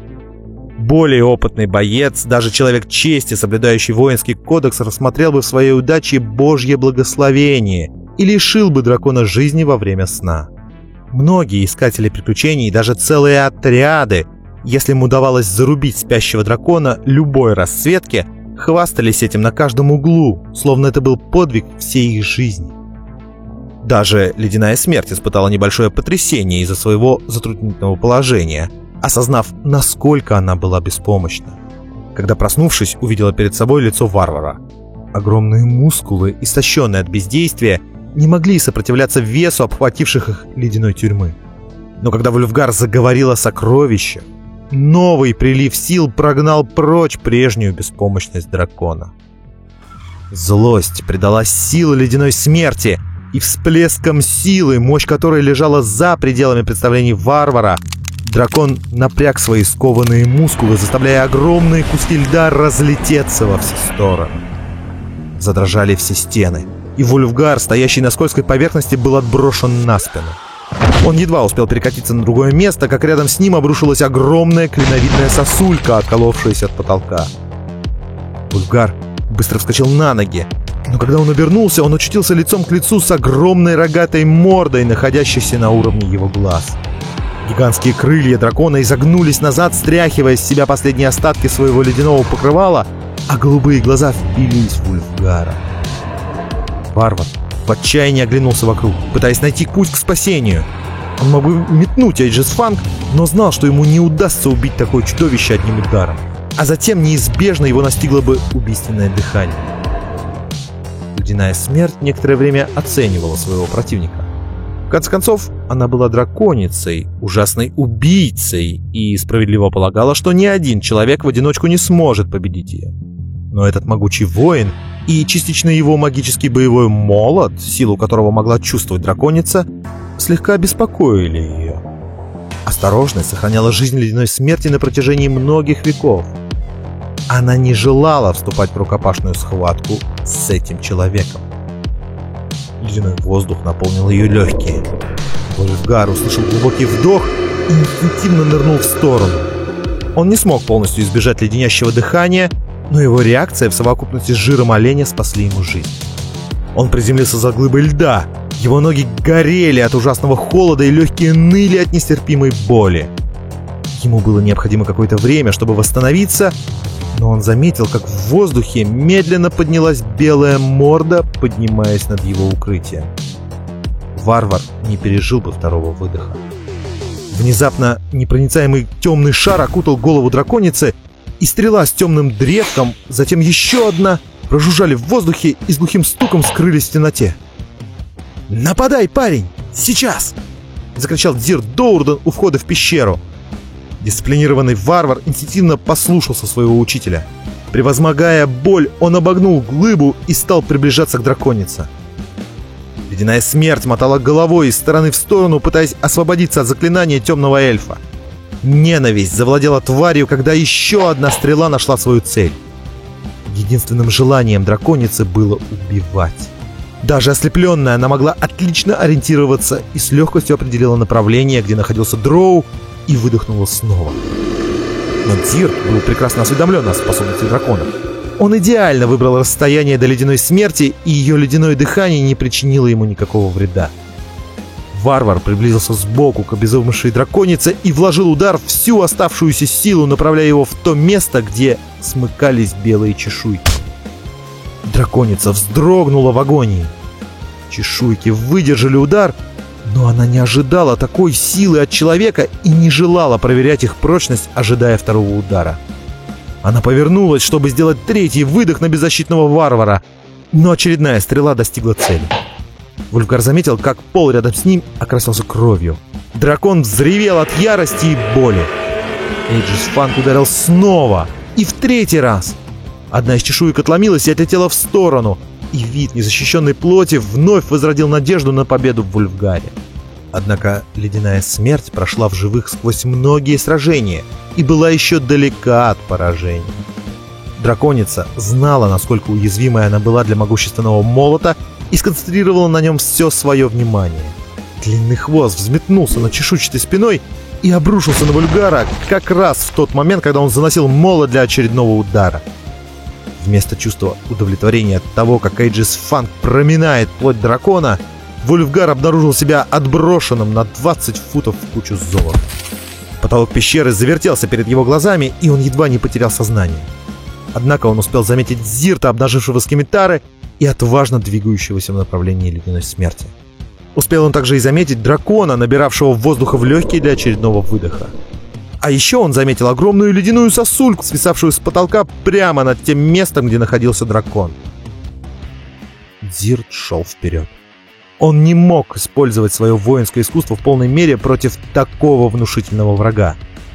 более опытный боец, даже человек чести, соблюдающий воинский кодекс, рассмотрел бы в своей удаче Божье благословение и лишил бы дракона жизни во время сна. Многие искатели приключений, даже целые отряды, если им удавалось зарубить спящего дракона любой расцветки, хвастались этим на каждом углу, словно это был подвиг всей их жизни. Даже ледяная смерть испытала небольшое потрясение из-за своего затруднительного положения – осознав, насколько она была беспомощна. Когда, проснувшись, увидела перед собой лицо варвара. Огромные мускулы, истощенные от бездействия, не могли сопротивляться весу обхвативших их ледяной тюрьмы. Но когда Вульфгар заговорил о сокровищах, новый прилив сил прогнал прочь прежнюю беспомощность дракона. Злость придала силы ледяной смерти, и всплеском силы, мощь которой лежала за пределами представлений варвара, Дракон напряг свои скованные мускулы, заставляя огромные куски льда разлететься во все стороны. Задрожали все стены, и Вульфгар, стоящий на скользкой поверхности, был отброшен на спину. Он едва успел перекатиться на другое место, как рядом с ним обрушилась огромная клиновидная сосулька, отколовшаяся от потолка. Вульфгар быстро вскочил на ноги, но когда он обернулся, он очутился лицом к лицу с огромной рогатой мордой, находящейся на уровне его глаз. Гигантские крылья дракона изогнулись назад, стряхивая с себя последние остатки своего ледяного покрывала, а голубые глаза впились в Ульфгара. Варвар в отчаянии оглянулся вокруг, пытаясь найти путь к спасению. Он мог бы метнуть Эйджис Фанк, но знал, что ему не удастся убить такое чудовище одним ударом. А затем неизбежно его настигло бы убийственное дыхание. Ледяная смерть некоторое время оценивала своего противника. В конце концов, она была драконицей, ужасной убийцей и справедливо полагала, что ни один человек в одиночку не сможет победить ее. Но этот могучий воин и частично его магический боевой молот, силу которого могла чувствовать драконица, слегка беспокоили ее. Осторожность сохраняла жизнь ледяной смерти на протяжении многих веков. Она не желала вступать в рукопашную схватку с этим человеком. Ледяной воздух наполнил ее легкие. Вольфгар услышал глубокий вдох и инстинктивно нырнул в сторону. Он не смог полностью избежать леденящего дыхания, но его реакция в совокупности с жиром оленя спасли ему жизнь. Он приземлился за глыбой льда. Его ноги горели от ужасного холода и легкие ныли от нестерпимой боли. Ему было необходимо какое-то время, чтобы восстановиться, но он заметил, как в воздухе медленно поднялась белая морда, поднимаясь над его укрытием. Варвар не пережил бы второго выдоха. Внезапно непроницаемый темный шар окутал голову драконицы, и стрела с темным древком, затем еще одна, прожужжали в воздухе и с глухим стуком скрылись в темноте. «Нападай, парень! Сейчас!» — закричал Дир Доурден у входа в пещеру. Дисциплинированный варвар инстинктивно послушался своего учителя. Превозмогая боль, он обогнул глыбу и стал приближаться к драконице. Ледяная смерть мотала головой из стороны в сторону, пытаясь освободиться от заклинания темного эльфа. Ненависть завладела тварью, когда еще одна стрела нашла свою цель. Единственным желанием драконицы было убивать. Даже ослепленная, она могла отлично ориентироваться и с легкостью определила направление, где находился Дроу, и выдохнула снова. Но Дирк был прекрасно осведомлен о способности дракона. Он идеально выбрал расстояние до ледяной смерти, и ее ледяное дыхание не причинило ему никакого вреда. Варвар приблизился сбоку к обезумевшей драконице и вложил удар всю оставшуюся силу, направляя его в то место, где смыкались белые чешуйки. Драконица вздрогнула в агонии. Чешуйки выдержали удар, но она не ожидала такой силы от человека и не желала проверять их прочность, ожидая второго удара. Она повернулась, чтобы сделать третий выдох на беззащитного варвара, но очередная стрела достигла цели. Вульфгар заметил, как пол рядом с ним окрасился кровью. Дракон взревел от ярости и боли. Эйджис Фанк ударил снова и в третий раз. Одна из чешуек отломилась и отлетела в сторону, и вид незащищенной плоти вновь возродил надежду на победу в Вульфгаре. Однако ледяная смерть прошла в живых сквозь многие сражения и была еще далека от поражения. Драконица знала, насколько уязвимой она была для могущественного молота и сконцентрировала на нем все свое внимание. Длинный хвост взметнулся над чешуйчатой спиной и обрушился на Вульгара как раз в тот момент, когда он заносил молот для очередного удара. Вместо чувства удовлетворения от того, как Эйджис Фанк проминает плоть дракона, Вульфгар обнаружил себя отброшенным на 20 футов в кучу золота. Потолок пещеры завертелся перед его глазами, и он едва не потерял сознание. Однако он успел заметить Зирта, обнажившего скимитары, и отважно двигающегося в направлении ледяной смерти. Успел он также и заметить дракона, набиравшего воздуха в легкие для очередного выдоха. А еще он заметил огромную ледяную сосульку, свисавшую с потолка прямо над тем местом, где находился дракон. Зирт шел вперед. Он не мог использовать свое воинское искусство в полной мере против такого внушительного врага.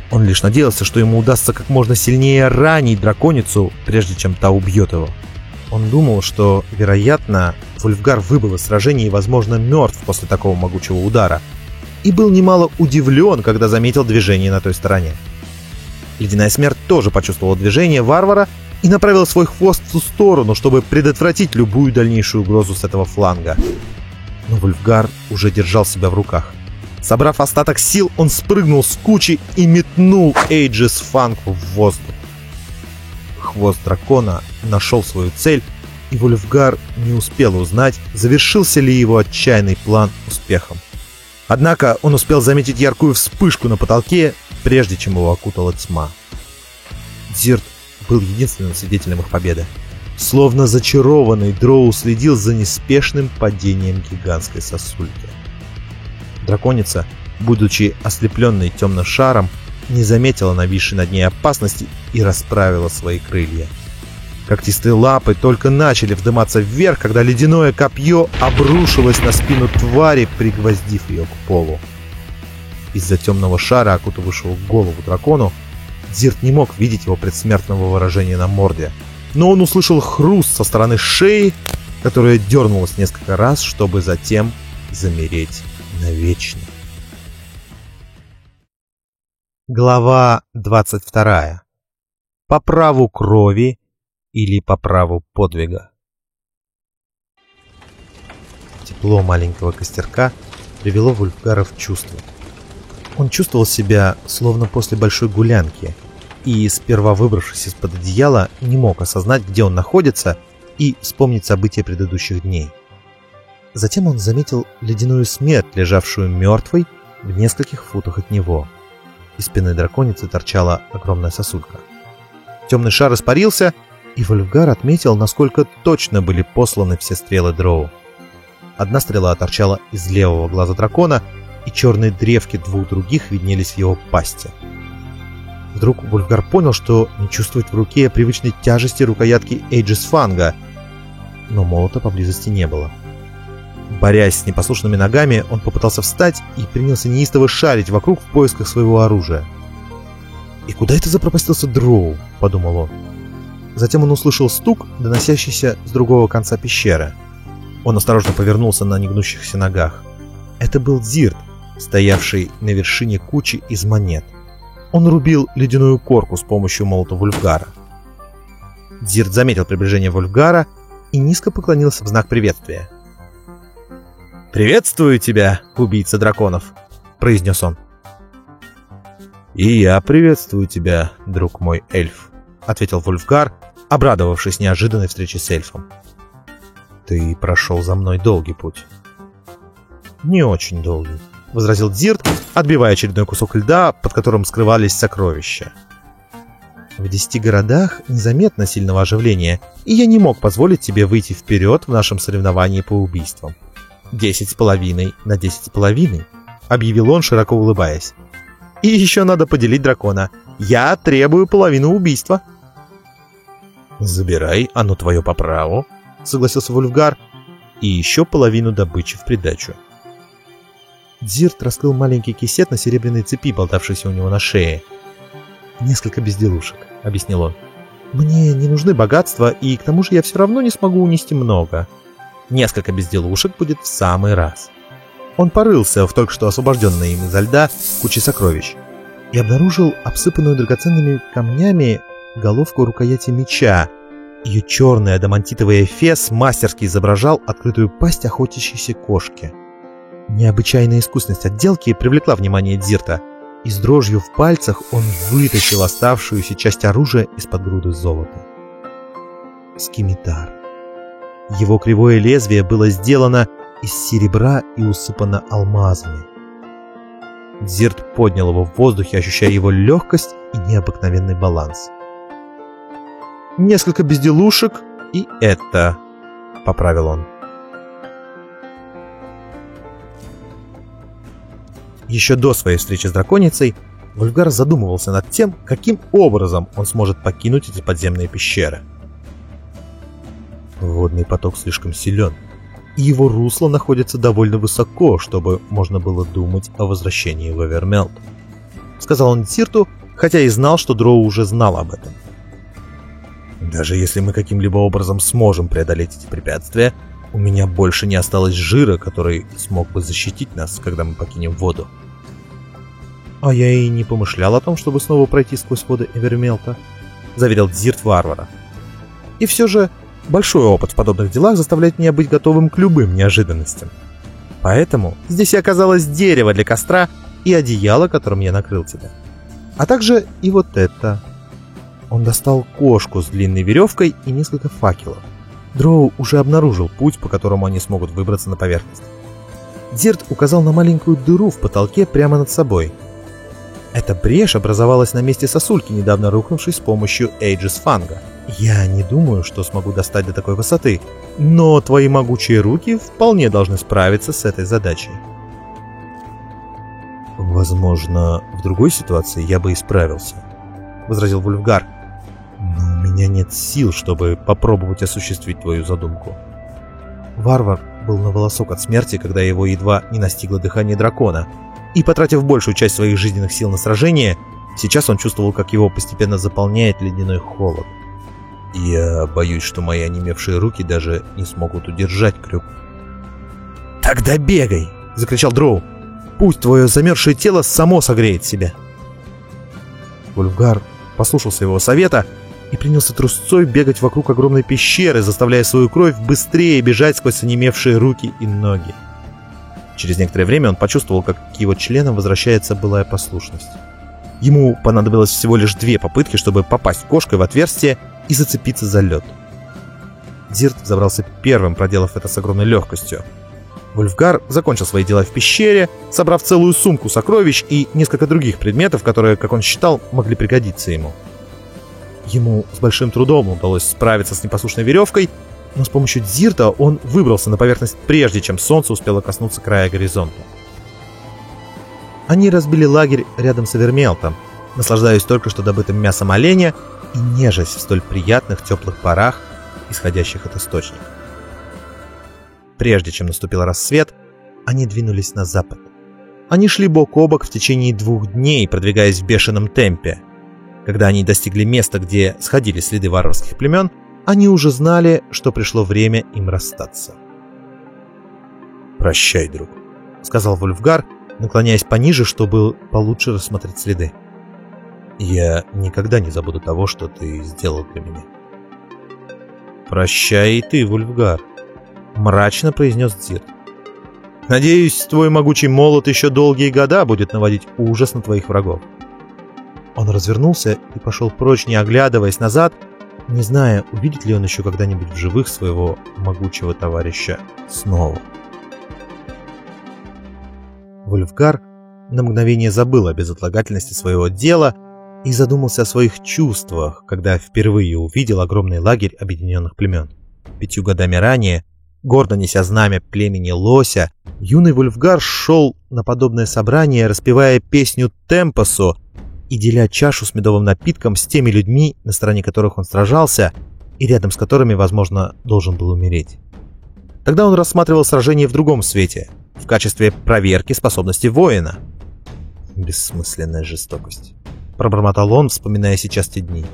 Он лишь надеялся, что ему удастся как можно сильнее ранить драконицу, прежде чем та убьет его. Он думал, что, вероятно, Вульфгар выбыл из сражения и, возможно, мертв после такого могучего удара. И был немало удивлен, когда заметил движение на той стороне. Ледяная смерть тоже почувствовала движение варвара и направил свой хвост в ту сторону, чтобы предотвратить любую дальнейшую угрозу с этого фланга. Но Вульфгар уже держал себя в руках. Собрав остаток сил, он спрыгнул с кучи и метнул Эйджис Фанку в воздух. Хвост дракона нашел свою цель, и Вульфгар не успел узнать, завершился ли его отчаянный план успехом. Однако он успел заметить яркую вспышку на потолке, прежде чем его окутала тьма. Дзирт был единственным свидетелем их победы. Словно зачарованный, Дроу следил за неспешным падением гигантской сосульки. Драконица, будучи ослепленной темным шаром, не заметила нависшей над ней опасности и расправила свои крылья. Когтистые лапы только начали вдыматься вверх, когда ледяное копье обрушилось на спину твари, пригвоздив ее к полу. Из-за темного шара, окутывавшего голову дракону, Зирт не мог видеть его предсмертного выражения на морде. Но он услышал хруст со стороны шеи, которая дернулась несколько раз, чтобы затем замереть навечно. Глава 22. По праву крови или по праву подвига. Тепло маленького костерка привело Вульфгара в чувство. Он чувствовал себя словно после большой гулянки и, сперва выбравшись из-под одеяла, не мог осознать, где он находится и вспомнить события предыдущих дней. Затем он заметил ледяную смерть, лежавшую мертвой в нескольких футах от него. Из спины драконицы торчала огромная сосулька. Темный шар испарился, и Вольфгар отметил, насколько точно были посланы все стрелы дроу. Одна стрела торчала из левого глаза дракона, и черные древки двух других виднелись в его пасти. Вдруг Вольфгар понял, что не чувствует в руке привычной тяжести рукоятки Эйджис Фанга, но молота поблизости не было. Борясь с непослушными ногами, он попытался встать и принялся неистово шарить вокруг в поисках своего оружия. «И куда это запропастился Дроу?» — подумал он. Затем он услышал стук, доносящийся с другого конца пещеры. Он осторожно повернулся на негнущихся ногах. Это был Зирт, стоявший на вершине кучи из монет. Он рубил ледяную корку с помощью молота Вульфгара. Зирт заметил приближение Вульфгара и низко поклонился в знак приветствия. «Приветствую тебя, убийца драконов!» — произнес он. «И я приветствую тебя, друг мой эльф», — ответил Вульфгар, обрадовавшись неожиданной встрече с эльфом. «Ты прошел за мной долгий путь». «Не очень долгий», — возразил Дзирт, отбивая очередной кусок льда, под которым скрывались сокровища. «В десяти городах незаметно сильного оживления, и я не мог позволить тебе выйти вперед в нашем соревновании по убийствам. Десять с половиной на десять с половиной», — объявил он, широко улыбаясь. «И еще надо поделить дракона. Я требую половину убийства». «Забирай, оно твое по праву», — согласился Вульфгар, «и еще половину добычи в придачу». Дзирт раскрыл маленький кисет на серебряной цепи, болтавшейся у него на шее. «Несколько безделушек», — объяснил он. «Мне не нужны богатства, и к тому же я все равно не смогу унести много. Несколько безделушек будет в самый раз». Он порылся в только что освобожденной им изо льда куче сокровищ и обнаружил обсыпанную драгоценными камнями головку рукояти меча. Ее черный адамантитовый эфес мастерски изображал открытую пасть охотящейся кошки. Необычайная искусность отделки привлекла внимание Дзирта, и с дрожью в пальцах он вытащил оставшуюся часть оружия из-под груды золота. Скимитар. Его кривое лезвие было сделано из серебра и усыпано алмазами. Дзирт поднял его в воздухе, ощущая его легкость и необыкновенный баланс несколько безделушек и это», — поправил он. Еще до своей встречи с драконицей Вульгар задумывался над тем, каким образом он сможет покинуть эти подземные пещеры. Водный поток слишком силен, и его русло находится довольно высоко, чтобы можно было думать о возвращении в Эвермелт. Сказал он Тирту, хотя и знал, что Дроу уже знал об этом. Даже если мы каким-либо образом сможем преодолеть эти препятствия, у меня больше не осталось жира, который смог бы защитить нас, когда мы покинем воду. А я и не помышлял о том, чтобы снова пройти сквозь воды Эвермелта, заверил Дзирт варвара. И все же большой опыт в подобных делах заставляет меня быть готовым к любым неожиданностям. Поэтому здесь и оказалось дерево для костра и одеяло, которым я накрыл тебя. А также и вот это он достал кошку с длинной веревкой и несколько факелов. Дроу уже обнаружил путь, по которому они смогут выбраться на поверхность. Дирт указал на маленькую дыру в потолке прямо над собой. Эта брешь образовалась на месте сосульки, недавно рухнувшей с помощью Aegis Фанга. Я не думаю, что смогу достать до такой высоты, но твои могучие руки вполне должны справиться с этой задачей. Возможно, в другой ситуации я бы и справился, возразил Вульфгар. Но у меня нет сил, чтобы попробовать осуществить твою задумку. Варвар был на волосок от смерти, когда его едва не настигло дыхание дракона, и, потратив большую часть своих жизненных сил на сражение, сейчас он чувствовал, как его постепенно заполняет ледяной холод. Я боюсь, что мои онемевшие руки даже не смогут удержать крюк. «Тогда бегай!» — закричал Дроу. «Пусть твое замерзшее тело само согреет себя!» Вульфгар послушался его совета и принялся трусцой бегать вокруг огромной пещеры, заставляя свою кровь быстрее бежать сквозь онемевшие руки и ноги. Через некоторое время он почувствовал, как к его членам возвращается былая послушность. Ему понадобилось всего лишь две попытки, чтобы попасть кошкой в отверстие и зацепиться за лед. Дирт забрался первым, проделав это с огромной легкостью. Вольфгар закончил свои дела в пещере, собрав целую сумку сокровищ и несколько других предметов, которые, как он считал, могли пригодиться ему. Ему с большим трудом удалось справиться с непослушной веревкой, но с помощью Дзирта он выбрался на поверхность прежде, чем солнце успело коснуться края горизонта. Они разбили лагерь рядом с Эвермелтом, наслаждаясь только что добытым мясом оленя и нежесть в столь приятных теплых парах, исходящих от источника. Прежде чем наступил рассвет, они двинулись на запад. Они шли бок о бок в течение двух дней, продвигаясь в бешеном темпе. Когда они достигли места, где сходили следы варварских племен, они уже знали, что пришло время им расстаться. «Прощай, друг», — сказал Вульфгар, наклоняясь пониже, чтобы получше рассмотреть следы. Я никогда не забуду того, что ты сделал для меня. «Прощай и ты, Вульфгар», — мрачно произнес Дзир. «Надеюсь, твой могучий молот еще долгие года будет наводить ужас на твоих врагов». Он развернулся и пошел прочь, не оглядываясь назад, не зная, увидит ли он еще когда-нибудь в живых своего могучего товарища снова. Вульфгар на мгновение забыл о безотлагательности своего дела — и задумался о своих чувствах, когда впервые увидел огромный лагерь объединенных племен. Пятью годами ранее, гордо неся знамя племени Лося, юный Вульфгар шел на подобное собрание, распевая песню Темпосу и деля чашу с медовым напитком с теми людьми, на стороне которых он сражался, и рядом с которыми, возможно, должен был умереть. Тогда он рассматривал сражение в другом свете, в качестве проверки способности воина. Бессмысленная жестокость пробормотал он, вспоминая сейчас те дни.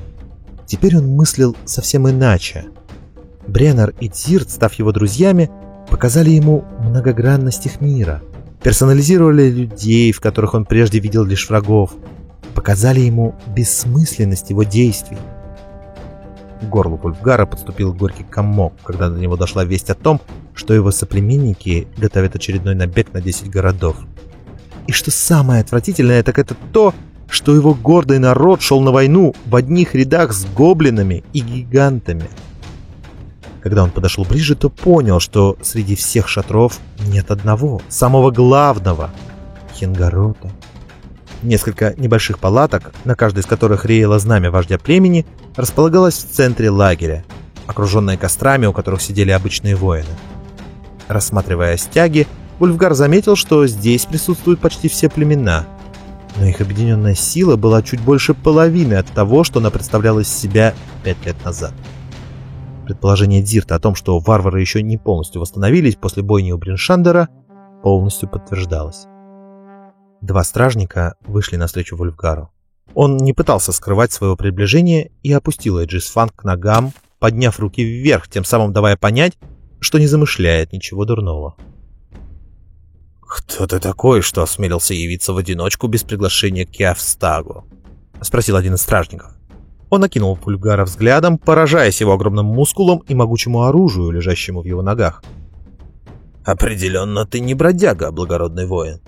Теперь он мыслил совсем иначе. Бреннер и Дзирт, став его друзьями, показали ему многогранность их мира, персонализировали людей, в которых он прежде видел лишь врагов, показали ему бессмысленность его действий. К горлу Вульфгара подступил горький комок, когда до него дошла весть о том, что его соплеменники готовят очередной набег на 10 городов. И что самое отвратительное, так это то, что его гордый народ шел на войну в одних рядах с гоблинами и гигантами. Когда он подошел ближе, то понял, что среди всех шатров нет одного, самого главного — Хенгорота. Несколько небольших палаток, на каждой из которых реяло знамя вождя племени, располагалось в центре лагеря, окруженное кострами, у которых сидели обычные воины. Рассматривая стяги, Ульфгар заметил, что здесь присутствуют почти все племена — но их объединенная сила была чуть больше половины от того, что она представляла из себя пять лет назад. Предположение Дирта о том, что варвары еще не полностью восстановились после бойни у Бриншандера, полностью подтверждалось. Два стражника вышли навстречу Вульфгару. Он не пытался скрывать своего приближения и опустил Эджисфан к ногам, подняв руки вверх, тем самым давая понять, что не замышляет ничего дурного. «Кто ты такой, что осмелился явиться в одиночку без приглашения к Киавстагу?» — спросил один из стражников. Он окинул Пульгара взглядом, поражаясь его огромным мускулом и могучему оружию, лежащему в его ногах. «Определенно ты не бродяга, благородный воин.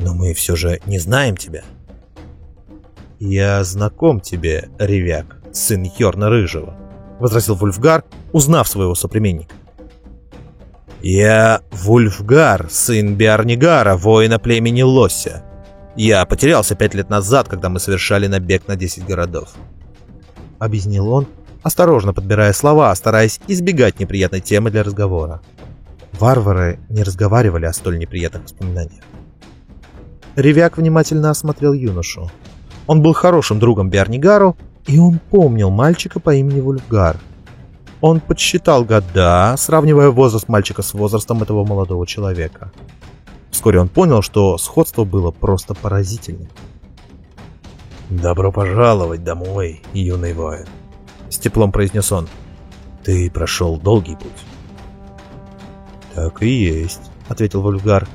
Но мы все же не знаем тебя». «Я знаком тебе, Ревяк, сын Йорна Рыжего», — возразил Вульфгар, узнав своего соплеменника. «Я Вульфгар, сын Биарнигара, воина племени Лося. Я потерялся пять лет назад, когда мы совершали набег на 10 городов», — объяснил он, осторожно подбирая слова, стараясь избегать неприятной темы для разговора. Варвары не разговаривали о столь неприятных воспоминаниях. Ревяк внимательно осмотрел юношу. Он был хорошим другом Биарнигару, и он помнил мальчика по имени Вульфгар. Он подсчитал года, сравнивая возраст мальчика с возрастом этого молодого человека. Вскоре он понял, что сходство было просто поразительным. «Добро пожаловать домой, юный воин», — с теплом произнес он. «Ты прошел долгий путь». «Так и есть», — ответил Вульфгар.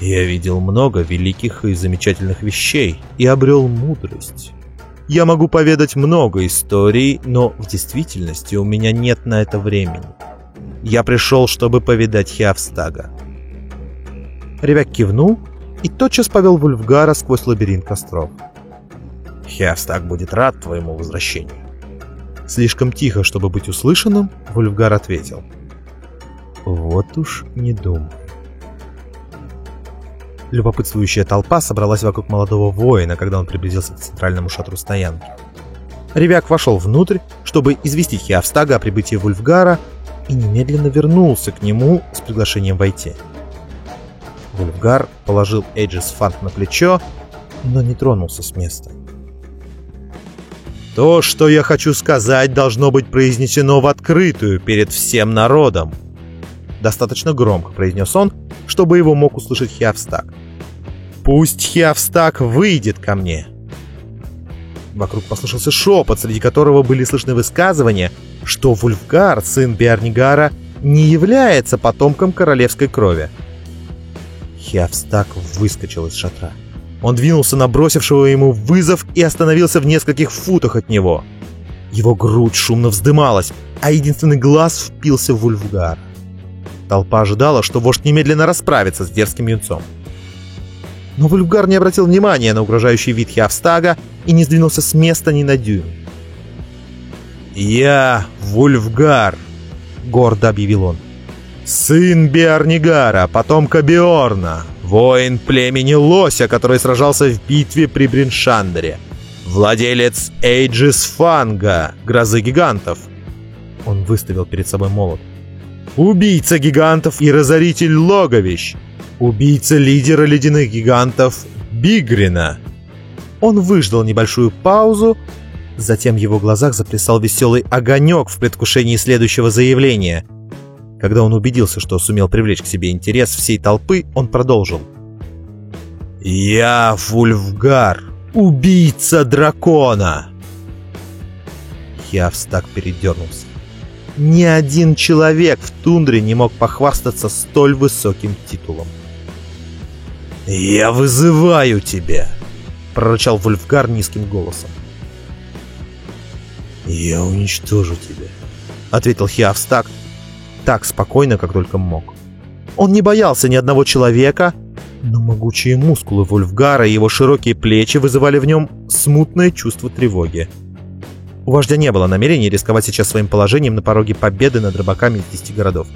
«Я видел много великих и замечательных вещей и обрел мудрость. Я могу поведать много историй, но в действительности у меня нет на это времени. Я пришел, чтобы повидать Хиавстага». Ревяк кивнул и тотчас повел Вульфгара сквозь лабиринт костров. «Хиавстаг будет рад твоему возвращению». Слишком тихо, чтобы быть услышанным, Вульфгар ответил — вот уж не думаю. Любопытствующая толпа собралась вокруг молодого воина, когда он приблизился к центральному шатру стоянки. Ревяк вошел внутрь, чтобы известить Хиавстага о прибытии Вульфгара, и немедленно вернулся к нему с приглашением войти. Вульфгар положил Эйджис Фант на плечо, но не тронулся с места. «То, что я хочу сказать, должно быть произнесено в открытую перед всем народом», достаточно громко произнес он, чтобы его мог услышать Хиавстак. «Пусть Хиавстак выйдет ко мне!» Вокруг послышался шепот, среди которого были слышны высказывания, что Вульфгар, сын Биарнигара, не является потомком королевской крови. Хиавстак выскочил из шатра. Он двинулся на бросившего ему вызов и остановился в нескольких футах от него. Его грудь шумно вздымалась, а единственный глаз впился в Вульфгара. Толпа ожидала, что вождь немедленно расправится с дерзким юнцом. Но Вульфгар не обратил внимания на угрожающий вид Хиавстага и не сдвинулся с места ни на дюйм. «Я Вульфгар», — гордо объявил он. «Сын Биарнигара, потомка Биорна, воин племени Лося, который сражался в битве при Бриншандере, владелец Эйджис Фанга, Грозы Гигантов». Он выставил перед собой молот убийца гигантов и разоритель логовищ, убийца лидера ледяных гигантов Бигрина. Он выждал небольшую паузу, затем в его глазах заплясал веселый огонек в предвкушении следующего заявления. Когда он убедился, что сумел привлечь к себе интерес всей толпы, он продолжил. «Я Вульфгар, убийца дракона!» Хиавстак передернулся. Ни один человек в тундре не мог похвастаться столь высоким титулом. «Я вызываю тебя!» — прорычал Вульфгар низким голосом. «Я уничтожу тебя», — ответил Хиавстак так спокойно, как только мог. Он не боялся ни одного человека, но могучие мускулы Вульфгара и его широкие плечи вызывали в нем смутное чувство тревоги. У вождя не было намерения рисковать сейчас своим положением на пороге победы над рыбаками из десяти городов.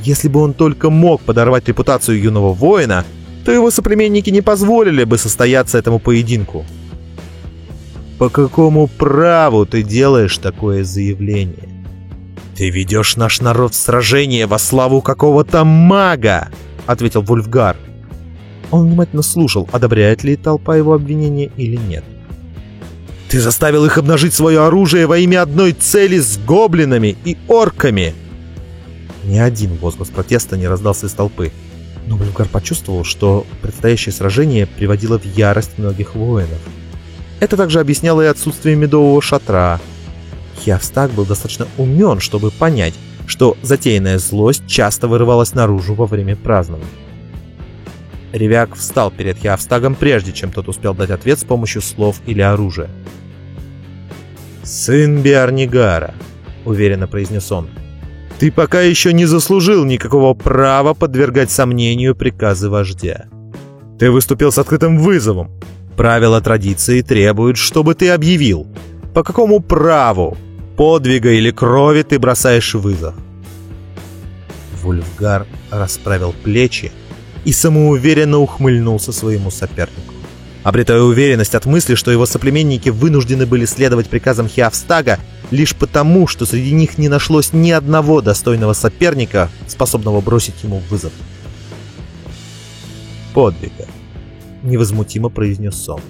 Если бы он только мог подорвать репутацию юного воина, то его соплеменники не позволили бы состояться этому поединку. «По какому праву ты делаешь такое заявление?» «Ты ведешь наш народ в сражение во славу какого-то мага!» — ответил Вульфгар. Он внимательно слушал, одобряет ли толпа его обвинения или нет. Ты заставил их обнажить свое оружие во имя одной цели с гоблинами и орками!» Ни один возглас протеста не раздался из толпы. Но Блюгар почувствовал, что предстоящее сражение приводило в ярость многих воинов. Это также объясняло и отсутствие медового шатра. Хиавстаг был достаточно умен, чтобы понять, что затеянная злость часто вырывалась наружу во время празднования. Ревяк встал перед Хиавстагом, прежде чем тот успел дать ответ с помощью слов или оружия. «Сын Биарнигара», — уверенно произнес он, — «ты пока еще не заслужил никакого права подвергать сомнению приказы вождя. Ты выступил с открытым вызовом. Правила традиции требуют, чтобы ты объявил, по какому праву, подвига или крови ты бросаешь вызов. Вульфгар расправил плечи и самоуверенно ухмыльнулся своему сопернику. Обретая уверенность от мысли, что его соплеменники вынуждены были следовать приказам Хиавстага лишь потому, что среди них не нашлось ни одного достойного соперника, способного бросить ему вызов. «Подвига», — невозмутимо произнес он.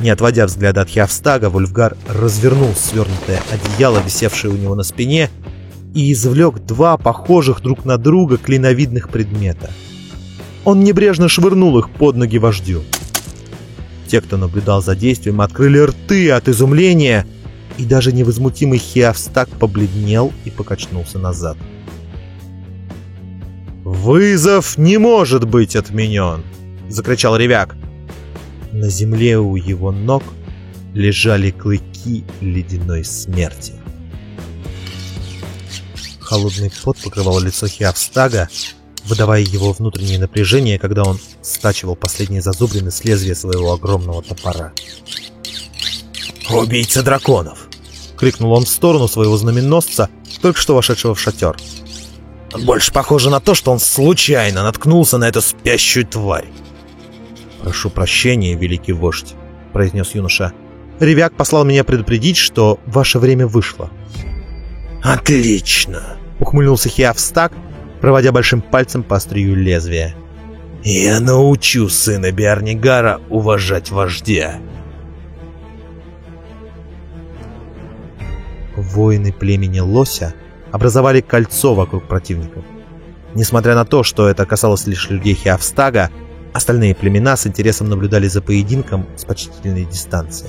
Не отводя взгляда от Хиавстага, Вульфгар развернул свернутое одеяло, висевшее у него на спине, и извлек два похожих друг на друга клиновидных предмета. Он небрежно швырнул их под ноги вождю. Те, кто наблюдал за действием, открыли рты от изумления, и даже невозмутимый Хиавстак побледнел и покачнулся назад. «Вызов не может быть отменен!» — закричал Ревяк. На земле у его ног лежали клыки ледяной смерти. Холодный пот покрывал лицо Хиавстага, выдавая его внутреннее напряжение, когда он стачивал последние зазубрины с лезвия своего огромного топора. «Убийца драконов!» — крикнул он в сторону своего знаменосца, только что вошедшего в шатер. «Больше похоже на то, что он случайно наткнулся на эту спящую тварь. «Прошу прощения, великий вождь», — произнес юноша. «Ревяк послал меня предупредить, что ваше время вышло». «Отлично!» — ухмыльнулся Хиавстак, проводя большим пальцем по острию лезвия. «Я научу сына Биарнигара уважать вождя!» Воины племени Лося образовали кольцо вокруг противников. Несмотря на то, что это касалось лишь людей Хиавстага, Остальные племена с интересом наблюдали за поединком с почтительной дистанции.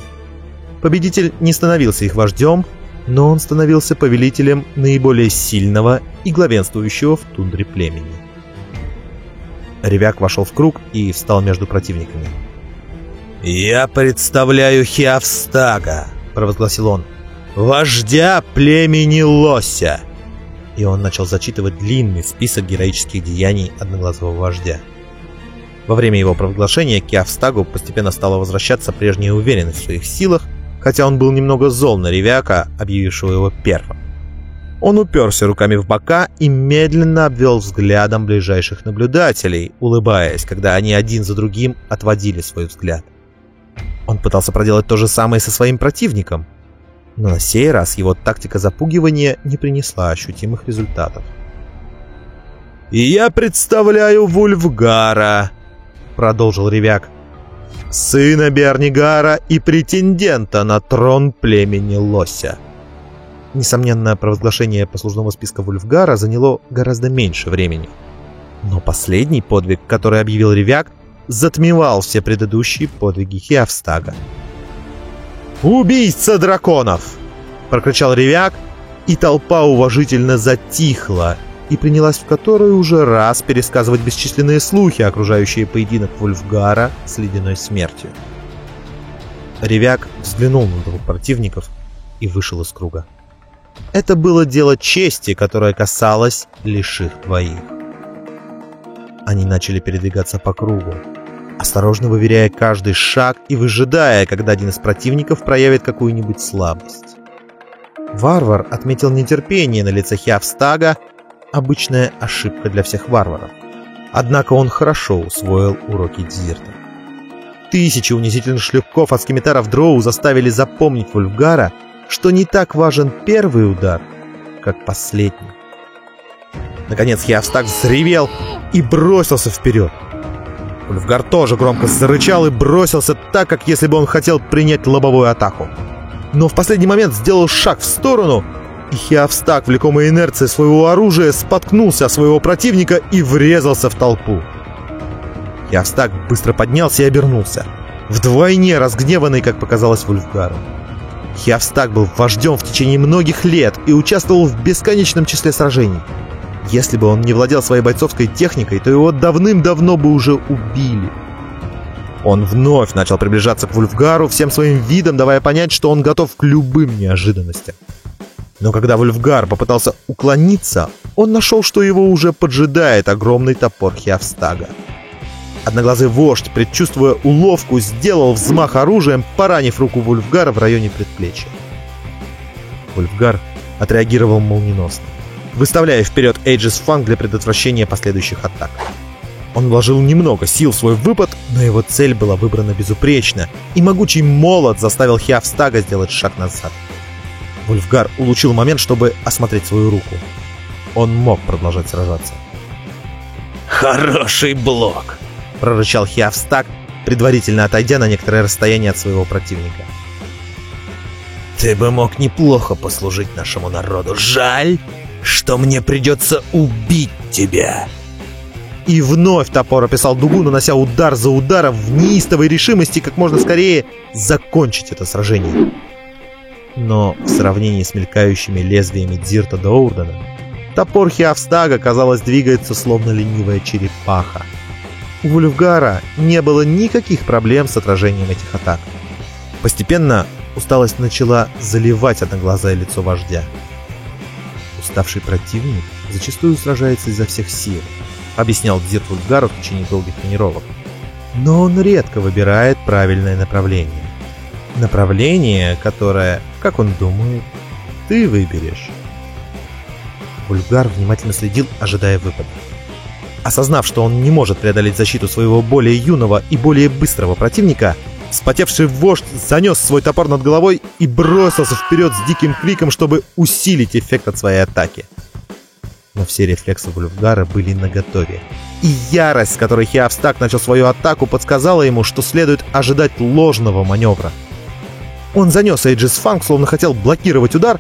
Победитель не становился их вождем, но он становился повелителем наиболее сильного и главенствующего в тундре племени. Ревяк вошел в круг и встал между противниками. «Я представляю Хиавстага», — провозгласил он, — «вождя племени Лося». И он начал зачитывать длинный список героических деяний одноглазого вождя. Во время его провозглашения Киавстагу постепенно стала возвращаться прежняя уверенность в своих силах, хотя он был немного зол на Ревяка, объявившего его первым. Он уперся руками в бока и медленно обвел взглядом ближайших наблюдателей, улыбаясь, когда они один за другим отводили свой взгляд. Он пытался проделать то же самое со своим противником, но на сей раз его тактика запугивания не принесла ощутимых результатов. «И я представляю Вульфгара», продолжил Ревяк. «Сына Бернигара и претендента на трон племени Лося». Несомненно, провозглашение послужного списка Вульфгара заняло гораздо меньше времени. Но последний подвиг, который объявил Ревяк, затмевал все предыдущие подвиги Хиавстага. «Убийца драконов!» — прокричал Ревяк, и толпа уважительно затихла, и принялась в которой уже раз пересказывать бесчисленные слухи, окружающие поединок Вульфгара с ледяной смертью. Ревяк взглянул на двух противников и вышел из круга. Это было дело чести, которое касалось лишь их двоих. Они начали передвигаться по кругу, осторожно выверяя каждый шаг и выжидая, когда один из противников проявит какую-нибудь слабость. Варвар отметил нетерпение на лице Хиавстага обычная ошибка для всех варваров. Однако он хорошо усвоил уроки Дизерта. Тысячи унизительных шлепков от скимитаров Дроу заставили запомнить Вульфгара, что не так важен первый удар, как последний. Наконец Хиавстак взревел и бросился вперед. Вульфгар тоже громко зарычал и бросился так, как если бы он хотел принять лобовую атаку. Но в последний момент сделал шаг в сторону и Хиавстак, влекомой инерцией своего оружия, споткнулся о своего противника и врезался в толпу. Хиавстак быстро поднялся и обернулся. Вдвойне разгневанный, как показалось Вульфгару. Хиавстак был вождем в течение многих лет и участвовал в бесконечном числе сражений. Если бы он не владел своей бойцовской техникой, то его давным-давно бы уже убили. Он вновь начал приближаться к Вульфгару, всем своим видом давая понять, что он готов к любым неожиданностям. Но когда Вульфгар попытался уклониться, он нашел, что его уже поджидает огромный топор Хиавстага. Одноглазый вождь, предчувствуя уловку, сделал взмах оружием, поранив руку Вульфгара в районе предплечья. Вульфгар отреагировал молниеносно. выставляя вперед Эйджис Фанг для предотвращения последующих атак. Он вложил немного сил в свой выпад, но его цель была выбрана безупречно, и могучий молот заставил Хиавстага сделать шаг назад. Вульфгар улучил момент, чтобы осмотреть свою руку. Он мог продолжать сражаться. «Хороший блок!» — прорычал Хиавстаг, предварительно отойдя на некоторое расстояние от своего противника. «Ты бы мог неплохо послужить нашему народу. Жаль, что мне придется убить тебя!» И вновь топор описал дугу, нанося удар за ударом в неистовой решимости как можно скорее закончить это сражение. Но в сравнении с мелькающими лезвиями Дзирта Доурдена, топор Хиавстага, казалось, двигается словно ленивая черепаха. У Вульфгара не было никаких проблем с отражением этих атак. Постепенно усталость начала заливать одноглазое лицо вождя. Уставший противник зачастую сражается изо всех сил, объяснял Дзирт Вульфгару в течение долгих тренировок. Но он редко выбирает правильное направление. Направление, которое, как он думает, ты выберешь. Вульфгар внимательно следил, ожидая выпада. Осознав, что он не может преодолеть защиту своего более юного и более быстрого противника, Спотевший вождь занес свой топор над головой и бросился вперед с диким криком, чтобы усилить эффект от своей атаки. Но все рефлексы Вульфгара были наготове. И ярость, с которой Хиавстак начал свою атаку, подсказала ему, что следует ожидать ложного маневра. Он занес Эйджис Фанк, словно хотел блокировать удар,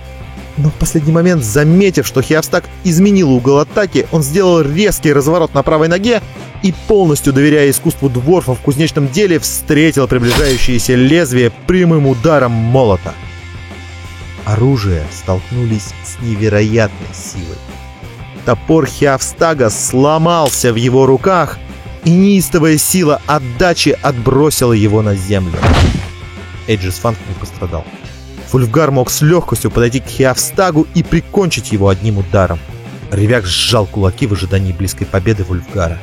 но в последний момент, заметив, что Хиавстак изменил угол атаки, он сделал резкий разворот на правой ноге и, полностью доверяя искусству дворфа в кузнечном деле, встретил приближающееся лезвие прямым ударом молота. Оружия столкнулись с невероятной силой. Топор Хиавстага сломался в его руках, и неистовая сила отдачи отбросила его на землю. Эйджис Фанк не пострадал. Фульфгар мог с легкостью подойти к Хиавстагу и прикончить его одним ударом. Ревяк сжал кулаки в ожидании близкой победы Вульфгара.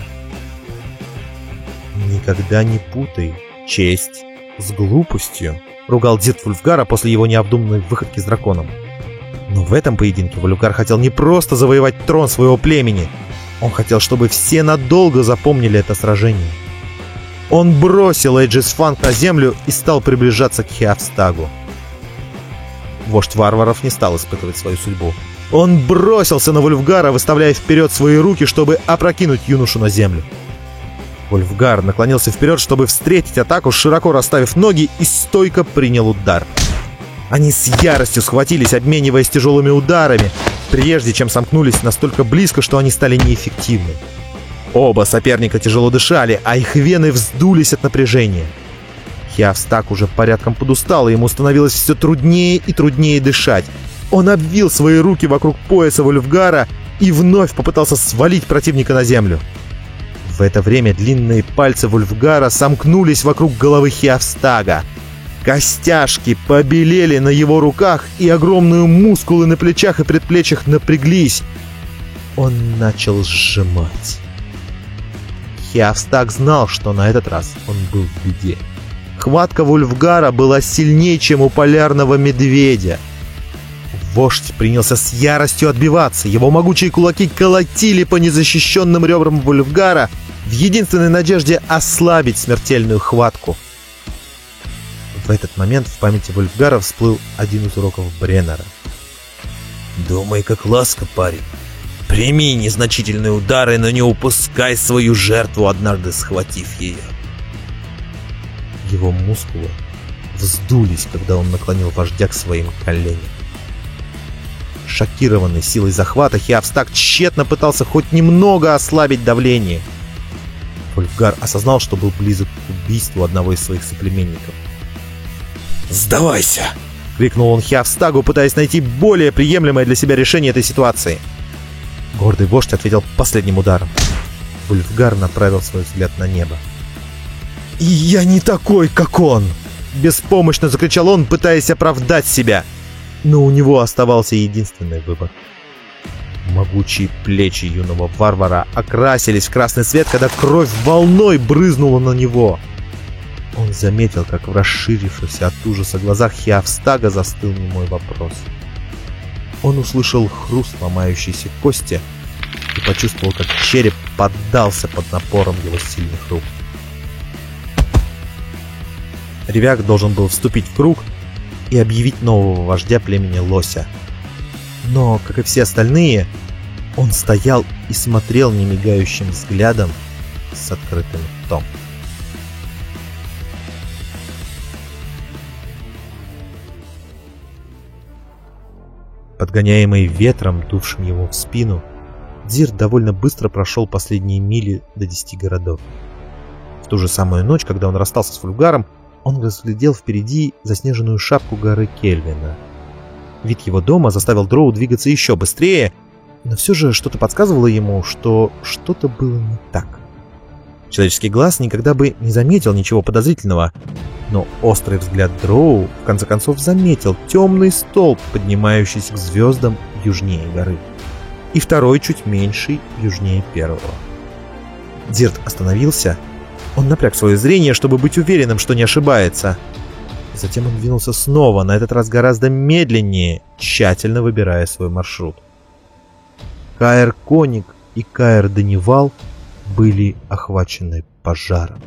«Никогда не путай честь с глупостью», — ругал дед Вульфгара после его необдуманной выходки с драконом. Но в этом поединке Вульфгар хотел не просто завоевать трон своего племени, он хотел, чтобы все надолго запомнили это сражение. Он бросил Эйджис Фанк на землю и стал приближаться к Хиавстагу. Вождь варваров не стал испытывать свою судьбу. Он бросился на Вульфгара, выставляя вперед свои руки, чтобы опрокинуть юношу на землю. Вольфгар наклонился вперед, чтобы встретить атаку, широко расставив ноги и стойко принял удар. Они с яростью схватились, обмениваясь тяжелыми ударами, прежде чем сомкнулись настолько близко, что они стали неэффективны. Оба соперника тяжело дышали, а их вены вздулись от напряжения. Хиавстак уже порядком подустал, и ему становилось все труднее и труднее дышать. Он обвил свои руки вокруг пояса Вольфгара и вновь попытался свалить противника на землю. В это время длинные пальцы Вульфгара сомкнулись вокруг головы Хиавстага. Костяшки побелели на его руках, и огромные мускулы на плечах и предплечьях напряглись. Он начал сжимать. Хиавстаг знал, что на этот раз он был в беде. Хватка Вульфгара была сильнее, чем у полярного медведя. Вождь принялся с яростью отбиваться. Его могучие кулаки колотили по незащищенным ребрам Вульфгара в единственной надежде ослабить смертельную хватку. В этот момент в памяти Вульфгара всплыл один из уроков Бреннера. «Думай, как ласка, парень. Прими незначительные удары, но не упускай свою жертву, однажды схватив ее». Его мускулы вздулись, когда он наклонил вождя к своим коленям. Шокированный силой захвата, Хиавстак тщетно пытался хоть немного ослабить давление. Вольфгар осознал, что был близок к убийству одного из своих соплеменников. «Сдавайся!» — крикнул он Хиавстагу, пытаясь найти более приемлемое для себя решение этой ситуации. Гордый вождь ответил последним ударом. Вульфгар направил свой взгляд на небо. «Я не такой, как он!» Беспомощно закричал он, пытаясь оправдать себя — но у него оставался единственный выбор. Могучие плечи юного варвара окрасились в красный цвет, когда кровь волной брызнула на него. Он заметил, как в расширившихся от ужаса глазах Хиавстага застыл немой вопрос. Он услышал хруст ломающейся кости и почувствовал, как череп поддался под напором его сильных рук. Ревяк должен был вступить в круг и объявить нового вождя племени Лося. Но, как и все остальные, он стоял и смотрел немигающим взглядом с открытым ртом. Подгоняемый ветром, дувшим ему в спину, Дзир довольно быстро прошел последние мили до десяти городов. В ту же самую ночь, когда он расстался с Фульгаром, он разглядел впереди заснеженную шапку горы Кельвина. Вид его дома заставил Дроу двигаться еще быстрее, но все же что-то подсказывало ему, что что-то было не так. Человеческий глаз никогда бы не заметил ничего подозрительного, но острый взгляд Дроу в конце концов заметил темный столб, поднимающийся к звездам южнее горы, и второй чуть меньший южнее первого. Дирт остановился. Он напряг свое зрение, чтобы быть уверенным, что не ошибается. Затем он двинулся снова, на этот раз гораздо медленнее, тщательно выбирая свой маршрут. Каэр Коник и Каэр Данивал были охвачены пожаром.